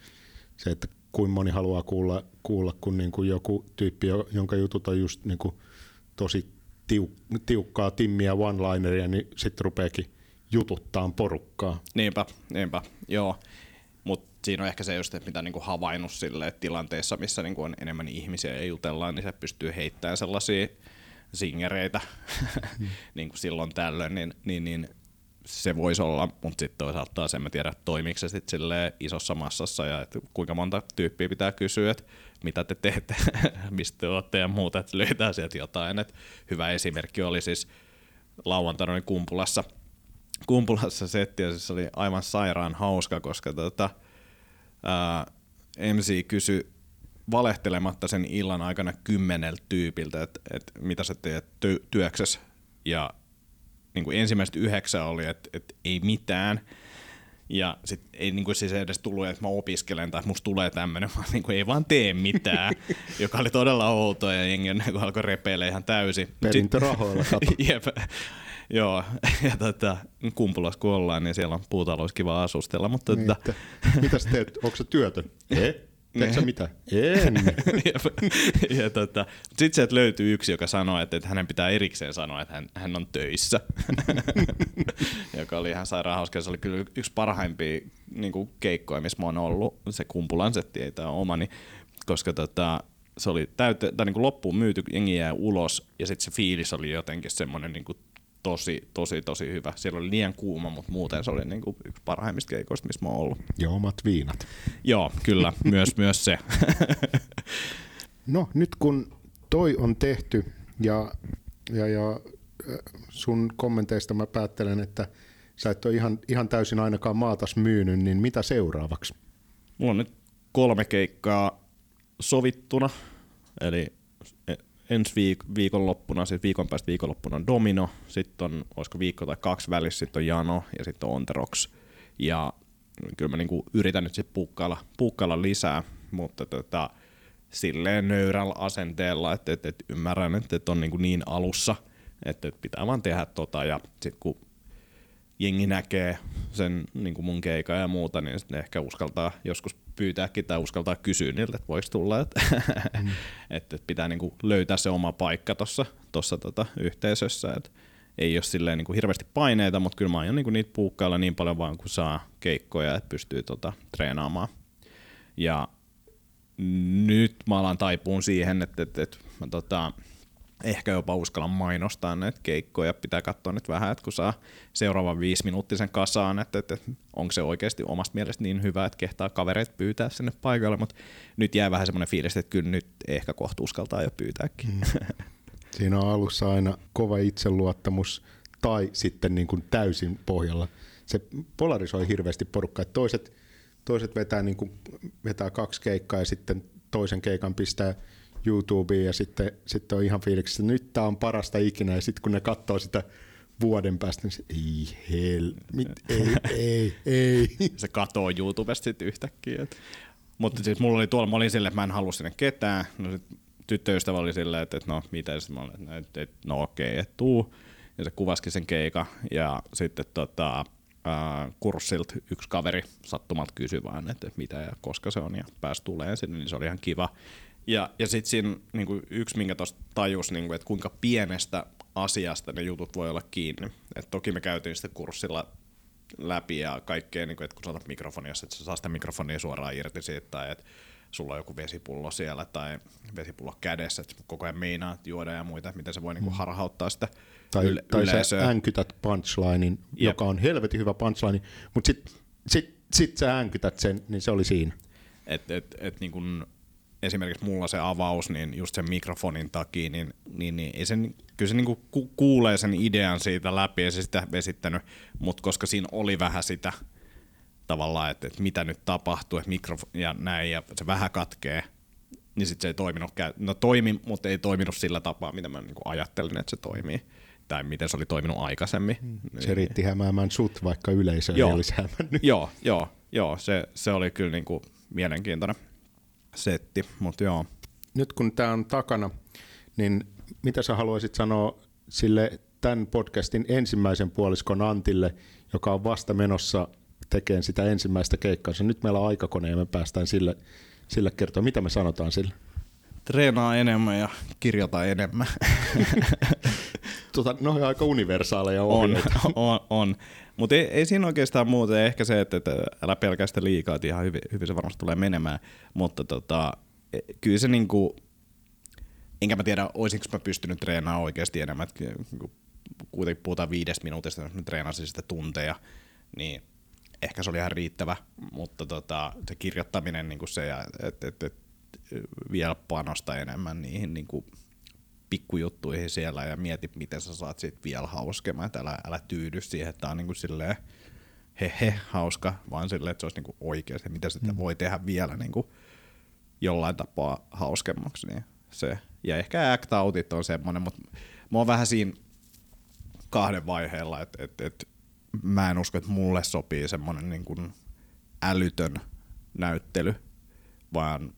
se, että kuin moni haluaa kuulla, kuulla kun niin kuin joku tyyppi, jonka jutut on just niin kuin tosi tiuk- tiukkaa timmiä one-lineria, niin sitten rupeekin jututtaa porukkaa. Niinpä, niinpä, joo. Mutta siinä on ehkä se just, että mitä niinku havainnut sille tilanteessa, missä niinku on enemmän ihmisiä ja jutellaan, niin se pystyy heittämään sellaisia singereitä mm. niin kuin silloin tällöin, niin, niin, niin se voisi olla, mutta sitten toisaalta taas en mä tiedä, toimiiko se sitten isossa massassa ja että kuinka monta tyyppiä pitää kysyä, että mitä te teette, mistä te olette ja muuta, että löytää sieltä jotain. Et hyvä esimerkki oli siis lauantaina Kumpulassa – Kumpulassa setti ja se oli aivan sairaan hauska, koska tota, ää, MC kysyi valehtelematta sen illan aikana kymmeneltä tyypiltä, että et mitä sä teet ty- työksessä. Ja niin kuin ensimmäiset yhdeksän oli, että et ei mitään. Ja sit ei niin kuin siis edes tullut, että mä opiskelen tai musta tulee tämmöinen, vaan niin kuin ei vaan tee mitään, joka oli todella outoa ja jengi niin alkoi repeillä ihan täysin. Perintörahoilla, Jep. Joo, ja tota, kumpulas kun ollaan, niin siellä on puutalous kiva asustella, mutta Niin, tota, että, mitä sä teet? Onko sä työtön? Ei. Teetkö sä Niin. mitä? En. ja, ja tota, sitten sieltä löytyy yksi, joka sanoo, että, että hänen pitää erikseen sanoa, että hän, hän on töissä. joka oli ihan sairaan hauska. Se oli kyllä yksi parhaimpia niin kuin keikkoja, missä mä oon ollut. Se kumpulan setti, ei tämä omani. Koska tota, se oli täyte, tai niin kuin loppuun myyty, jengi jää ulos, ja sitten se fiilis oli jotenkin semmoinen niin kuin tosi, tosi, tosi hyvä. Siellä oli liian kuuma, mutta muuten se oli niin kuin yksi parhaimmista keikoista, missä mä oon ollut. Ja omat viinat. Joo, kyllä, myös, myös se. No nyt kun toi on tehty ja, ja, ja sun kommenteista mä päättelen, että sä et ole ihan, ihan täysin ainakaan maatas myynyt, niin mitä seuraavaksi? Mulla on nyt kolme keikkaa sovittuna, eli ensi viik- viikonloppuna, siis viikon päästä viikonloppuna on Domino, sitten on, olisiko viikko tai kaksi välissä, sitten on Jano ja sitten on Onterox. Ja kyllä mä niinku yritän nyt sitten puukkailla, puukkailla lisää, mutta tota, silleen nöyrällä asenteella, että, että, että ymmärrän, että, että on niinku niin alussa, että, että pitää vaan tehdä tota ja sitten kun jengi näkee sen niin kuin mun keika ja muuta, niin sitten ehkä uskaltaa joskus pyytääkin tai uskaltaa kysyä niiltä, että voisi tulla. Että mm. et, et pitää niin kuin löytää se oma paikka tuossa tossa tota yhteisössä. Et ei ole silleen niin kuin hirveästi paineita, mutta kyllä mä aion niin kuin niitä puukkailla niin paljon vaan kuin saa keikkoja, että pystyy tota, treenaamaan. Ja nyt mä alan taipuun siihen, että, että, että mä tota, ehkä jopa uskallan mainostaa näitä keikkoja. Pitää katsoa nyt vähän, että kun saa seuraavan viisi minuuttisen kasaan, että, että, onko se oikeasti omasta mielestä niin hyvä, että kehtaa kavereita pyytää sinne paikalle, mutta nyt jää vähän semmoinen fiilis, että kyllä nyt ehkä kohta uskaltaa jo pyytääkin. Mm. Siinä on alussa aina kova itseluottamus tai sitten niin kuin täysin pohjalla. Se polarisoi hirveästi porukkaa, että toiset, toiset vetää, niin kuin, vetää kaksi keikkaa ja sitten toisen keikan pistää YouTubeen ja sitten, sitten on ihan fiiliksissä, että nyt tämä on parasta ikinä ja sitten kun ne katsoo sitä vuoden päästä, niin ei hel, mit, ei, ei, ei. se katoo YouTubesta sitten yhtäkkiä. Et. Mutta siis mulla oli tuolla, mä olin silleen, että mä en halua sinne ketään. No sit tyttöystävä oli silleen, että, että no mitä, sitten mä olin, että, että, että no okei, että tuu. Ja se kuvasikin sen keika ja sitten tota, äh, kurssilta yksi kaveri sattumalta kysyi vaan, että, mitä ja koska se on ja pääsi tulee sinne, niin se oli ihan kiva. Ja, ja sitten siinä niin kuin yksi, minkä tuosta tajus, niin kuin, että kuinka pienestä asiasta ne jutut voi olla kiinni. Et toki me käytiin sitten kurssilla läpi ja kaikkea, niin kuin, että kun sä otat mikrofonia, että sä saa sitä mikrofonia suoraan irti siitä, tai että sulla on joku vesipullo siellä tai vesipullo kädessä, että koko ajan meinaa juoda ja muita, miten se voi niin kuin harhauttaa sitä Tai, yle- tai sä yleisöä. änkytät punchlinein, Jep. joka on helvetin hyvä punchline, mutta sitten sit, sit sä änkytät sen, niin se oli siinä. Et, et, et niin kun esimerkiksi mulla se avaus, niin just sen mikrofonin takia, niin, niin, niin ei sen, kyllä se niin ku, kuulee sen idean siitä läpi, ei se sitä vesittänyt, mutta koska siinä oli vähän sitä tavallaan, että, että mitä nyt tapahtuu, että mikrofoni ja näin, ja se vähän katkee, niin sitten se ei toiminut, no toimi, mutta ei toiminut sillä tapaa, mitä mä niin ajattelin, että se toimii, tai miten se oli toiminut aikaisemmin. Se riitti hämäämään sut, vaikka yleisö ei olisi hämännyt. Joo, joo, joo, se, se oli kyllä niinku mielenkiintoinen setti, mutta joo. Nyt kun tämä on takana, niin mitä sä haluaisit sanoa sille tämän podcastin ensimmäisen puoliskon Antille, joka on vasta menossa tekemään sitä ensimmäistä keikkaansa. Nyt meillä on aikakone ja me päästään sille, sille kertoa, mitä me sanotaan sille. Treenaa enemmän ja kirjoita enemmän. Tota, ne on aika universaaleja on, ohjeita. on, on. Mutta ei, ei siinä oikeastaan muuta. Ehkä se, että, että älä pelkää liikaa, että ihan hyvin, hyvin se varmasti tulee menemään. Mutta tota, e- kyllä se niinku, enkä mä tiedä, olisinko mä pystynyt treenaamaan oikeasti enemmän. Kun kuitenkin puhutaan viidestä minuutista, jos mä treenasin sitä tunteja, niin ehkä se oli ihan riittävä, mutta tota, se kirjoittaminen niin se, ja et, et, et, vielä panosta enemmän niihin niin kuin pikkujuttuihin siellä ja mieti, miten sä saat siitä vielä hauskemman, että älä, älä tyydy siihen, että tää on niin kuin silleen he he hauska, vaan silleen, että se olisi niin kuin oikeasti, miten sitä voi tehdä vielä niin kuin jollain tapaa hauskemmaksi. Niin se. Ja ehkä act outit on semmoinen, mutta mä oon vähän siinä kahden vaiheella, että et, et, mä en usko, että mulle sopii semmoinen niin kuin älytön näyttely, vaan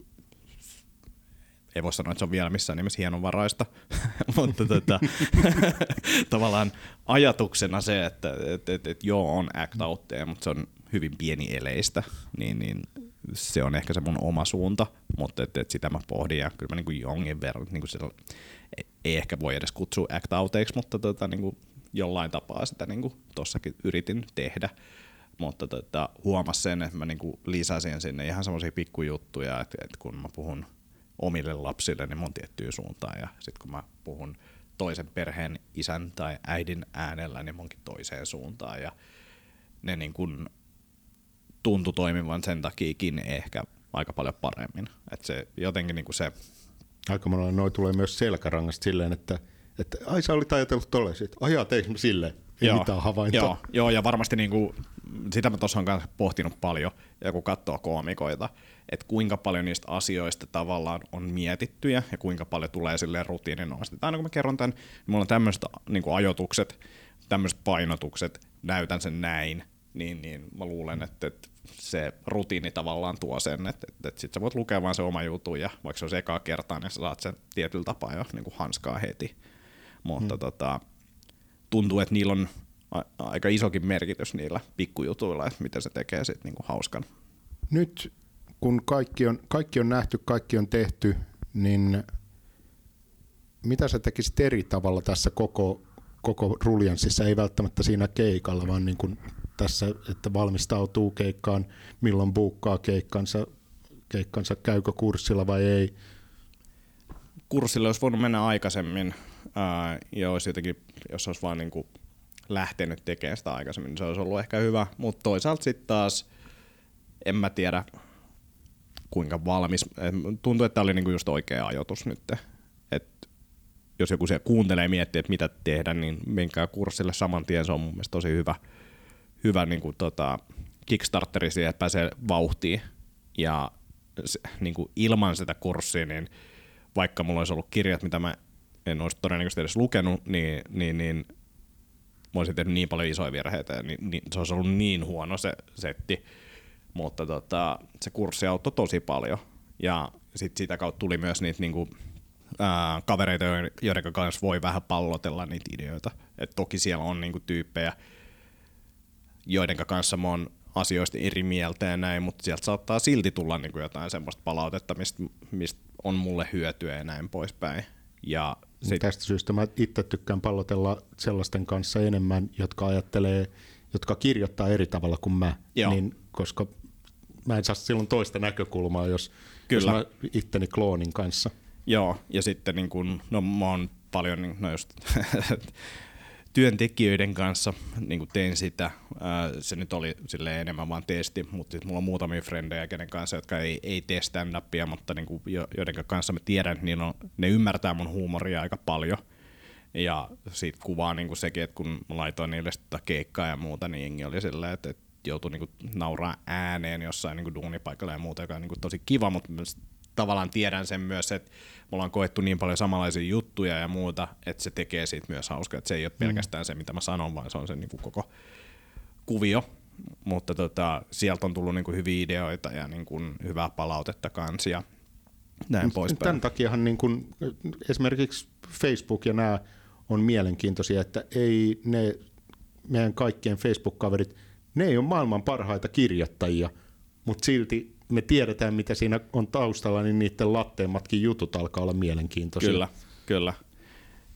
ei voi sanoa, että se on vielä missään nimessä hienovaraista, mutta tota, tavallaan ajatuksena se, että et, et, et, joo on act outteja, mutta se on hyvin pieni eleistä, niin, niin se on ehkä se mun oma suunta, mutta et, et sitä mä pohdin ja kyllä mä niin kuin jonkin verran, niin kuin sillä, ei ehkä voi edes kutsua act outeiksi, mutta tota, kuin jollain tapaa sitä niin kuin tossakin yritin tehdä. Mutta tota, huomasin sen, että mä niinku lisäsin sinne ihan semmoisia pikkujuttuja, että, että kun mä puhun omille lapsille, niin mun tiettyyn suuntaan, ja sitten kun mä puhun toisen perheen isän tai äidin äänellä, niin munkin toiseen suuntaan, ja ne niin kuin tuntui toimivan sen takiakin ehkä aika paljon paremmin. Että se jotenkin niin se... Aika monella noin tulee myös selkärangasta silleen, että, että ai sä olit ajatellut tolleen, että ajaa teikö silleen, ei joo, mitään havaintoa. Joo, joo, ja varmasti niin kuin sitä mä tuossa on pohtinut paljon, ja kun katsoo koomikoita, että kuinka paljon niistä asioista tavallaan on mietittyjä ja kuinka paljon tulee silleen rutiininomaisesti. Aina kun mä kerron tämän, niin mulla on tämmöiset niin ajoitukset, tämmöiset painotukset, näytän sen näin, niin, niin mä luulen, että, että se rutiini tavallaan tuo sen, että, että, että sit sä voit lukea vaan se oma jutu ja vaikka se on ekaa kertaa, niin sä saat sen tietyllä tapaa jo niin kuin hanskaa heti. Mutta hmm. tota, tuntuu, että niillä on aika isokin merkitys niillä pikkujutuilla, että miten se tekee sitten niinku hauskan. Nyt kun kaikki on, kaikki on nähty, kaikki on tehty, niin mitä sä tekisit eri tavalla tässä koko, koko ruljanssissa, ei välttämättä siinä keikalla, vaan niin kuin tässä, että valmistautuu keikkaan, milloin buukkaa keikkansa, keikkansa, käykö kurssilla vai ei? Kurssille olisi voinut mennä aikaisemmin, ää, ja olisi jotenkin, jos olisi vaan niin kuin lähtenyt tekemään sitä aikaisemmin, niin se olisi ollut ehkä hyvä, mutta toisaalta sitten taas en mä tiedä kuinka valmis. Tuntuu, että tämä oli niinku just oikea ajoitus nyt. Et jos joku se kuuntelee ja miettii, että mitä tehdä, niin menkää kurssille saman tien. Se on mun mielestä tosi hyvä, hyvä niinku tota, Kickstarteri siihen, että pääsee vauhtiin. Ja se, niinku ilman sitä kurssia, niin vaikka mulla olisi ollut kirjat, mitä mä en olisi todennäköisesti edes lukenut, niin, niin, niin mä olisin tehnyt niin paljon isoja virheitä, niin, niin, se olisi ollut niin huono se setti, mutta tota, se kurssi auttoi tosi paljon. Ja sitten sitä kautta tuli myös niitä niinku, ää, kavereita, joiden kanssa voi vähän pallotella niitä ideoita. Et toki siellä on niinku tyyppejä, joiden kanssa mä oon asioista eri mieltä ja näin, mutta sieltä saattaa silti tulla niinku jotain semmoista palautetta, mistä, mistä on mulle hyötyä ja näin poispäin. Ja sit... Tästä syystä mä itse tykkään pallotella sellaisten kanssa enemmän, jotka ajattelee, jotka kirjoittaa eri tavalla kuin mä, niin, koska mä en saa silloin toista näkökulmaa, jos, Kyllä. jos mä itteni kloonin kanssa. Joo, ja sitten niin kun, no mä oon paljon, niin, no just, työntekijöiden kanssa niin tein sitä. Se nyt oli sille enemmän vaan testi, mutta sitten mulla on muutamia frendejä, kenen kanssa, jotka ei, ei tee stand-upia, mutta niin kuin, joiden kanssa mä tiedän, että niin on, ne ymmärtää mun huumoria aika paljon. Ja siitä kuvaa niin kuin sekin, että kun mä laitoin niille sitä keikkaa ja muuta, niin jengi oli silleen, että, että joutui niin kuin nauraa ääneen jossain niin kuin duunipaikalla ja muuta, joka on niin kuin tosi kiva, mutta tavallaan tiedän sen myös, että me ollaan koettu niin paljon samanlaisia juttuja ja muuta, että se tekee siitä myös hauskaa, että se ei ole mm. pelkästään se, mitä mä sanon, vaan se on se niin kuin koko kuvio. Mutta tota, sieltä on tullut niin kuin hyviä ideoita ja niin kuin hyvää palautetta kanssa ja näin poispäin. Tämän takiahan niin esimerkiksi Facebook ja nämä on mielenkiintoisia, että ei ne meidän kaikkien Facebook-kaverit, ne ei ole maailman parhaita kirjoittajia, mutta silti me tiedetään, mitä siinä on taustalla, niin niiden latteimmatkin jutut alkaa olla mielenkiintoisia. Kyllä, kyllä.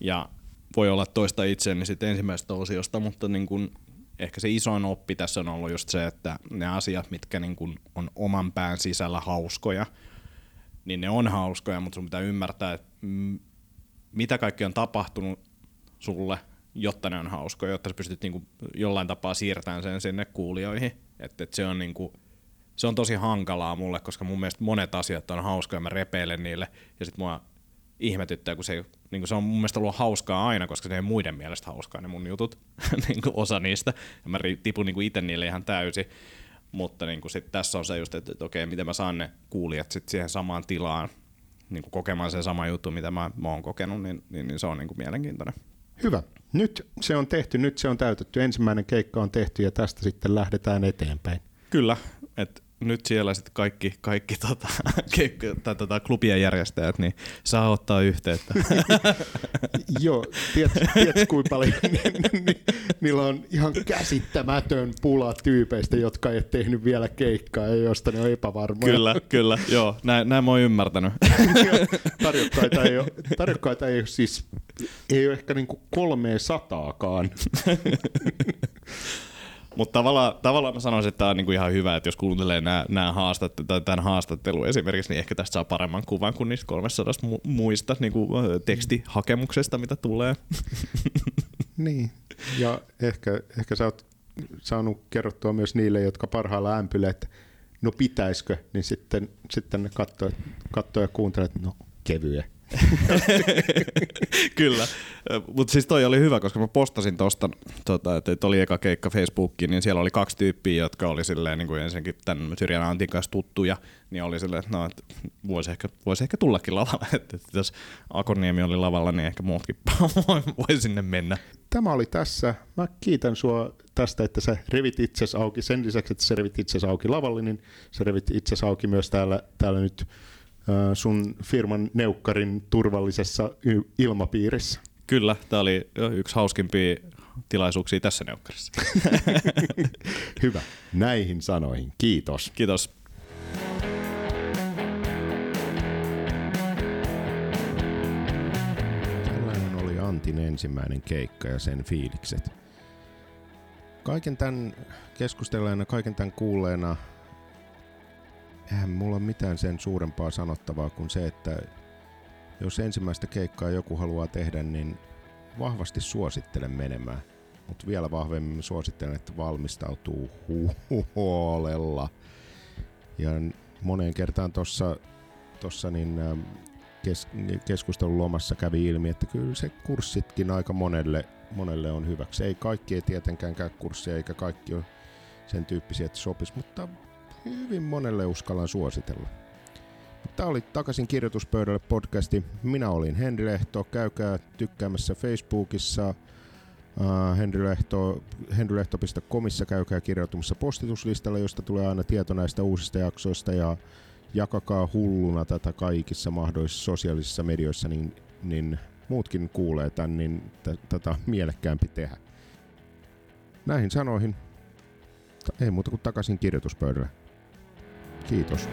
Ja voi olla toista itseäni sitten ensimmäisestä osiosta, mutta niin kun ehkä se isoin oppi tässä on ollut just se, että ne asiat, mitkä niin kun on oman pään sisällä hauskoja, niin ne on hauskoja, mutta sun pitää ymmärtää, että mitä kaikki on tapahtunut sulle, jotta ne on hauskoja, jotta sä pystyt niin kuin jollain tapaa siirtämään sen sinne kuulijoihin. Että, että se on niin kuin se on tosi hankalaa mulle, koska mun mielestä monet asiat on hauskoja, mä repeilen niille, ja sitten mua ihmetyttää, kun se, niin kuin se on mun mielestä ollut hauskaa aina, koska se ei muiden mielestä hauskaa ne mun jutut, niin kuin osa niistä, ja mä tipun niin itse niille ihan täysin, mutta niin kuin sit tässä on se just, että, että okei, miten mä saan ne kuulijat sit siihen samaan tilaan, niin kuin kokemaan sen sama juttu, mitä mä, mä oon kokenut, niin, niin, niin se on niin kuin mielenkiintoinen. Hyvä. Nyt se on tehty, nyt se on täytetty. Ensimmäinen keikka on tehty ja tästä sitten lähdetään eteenpäin. Kyllä, että nyt siellä sitten kaikki, kaikki tota, tai tota, klubien järjestäjät, niin saa ottaa yhteyttä. Joo, tiedätkö, kuinka paljon ni, ni, niillä on ihan käsittämätön pula tyypeistä, jotka ei tehnyt vielä keikkaa ja josta ne on epävarmoja. kyllä, kyllä, joo, näin, näin mä oon ymmärtänyt. tarjokkaita, ei ole, tarjokkaita ei ole siis, ei ole ehkä niinku kolmeen sataakaan. Mutta tavallaan, tavallaan mä sanoisin, että tämä on niinku ihan hyvä, että jos kuuntelee nämä, nämä haastatte, tämän haastattelun esimerkiksi, niin ehkä tästä saa paremman kuvan kuin niistä 300 mu- muista niinku, tekstihakemuksesta, mitä tulee. niin, ja ehkä, ehkä sä oot saanut kerrottua myös niille, jotka parhailla ämpylee, että no pitäisikö, niin sitten, sitten ne katsoo, katsoo ja kuuntelee, että no kevyen. Kyllä, mutta siis toi oli hyvä, koska mä postasin tosta, tota, että oli eka keikka Facebookiin, niin siellä oli kaksi tyyppiä, jotka oli silleen niin kuin ensinnäkin tämän Syrjän Antin kanssa tuttuja, niin oli silleen, että no, että voisi ehkä, voisi ehkä tullakin lavalle, että, että jos Akoniemi oli lavalla, niin ehkä muutkin voi sinne mennä. Tämä oli tässä. Mä kiitän sua tästä, että sä revit itses auki. Sen lisäksi, että sä revit itses auki lavalle, niin sä revit itses auki myös täällä, täällä nyt sun firman neukkarin turvallisessa ilmapiirissä. Kyllä, tämä oli yksi hauskimpia tilaisuuksia tässä neukkarissa. Hyvä. Näihin sanoihin. Kiitos. Kiitos. Tällainen oli Antin ensimmäinen keikka ja sen fiilikset. Kaiken tämän keskustelleena, kaiken tämän kuulleena eihän mulla mitään sen suurempaa sanottavaa kuin se, että jos ensimmäistä keikkaa joku haluaa tehdä, niin vahvasti suosittelen menemään. Mutta vielä vahvemmin suosittelen, että valmistautuu huolella. Ja moneen kertaan tuossa tossa niin ähm, kes, keskustelun lomassa kävi ilmi, että kyllä se kurssitkin aika monelle, monelle on hyväksi. Ei kaikki ei tietenkään käy kurssia, eikä kaikki ole sen tyyppisiä, että sopisi, mutta hyvin monelle uskallan suositella. Tämä oli Takaisin kirjoituspöydälle podcasti. Minä olin Henri Lehto. Käykää tykkäämässä Facebookissa. Uh, Henri Lehto, henrylehto.comissa käykää kirjoitumassa postituslistalla, josta tulee aina tieto näistä uusista jaksoista ja jakakaa hulluna tätä kaikissa mahdollisissa sosiaalisissa medioissa, niin, niin muutkin kuulee tämän, niin tätä on mielekkäämpi tehdä. Näihin sanoihin, ei muuta kuin takaisin kirjoituspöydälle. Kiitos.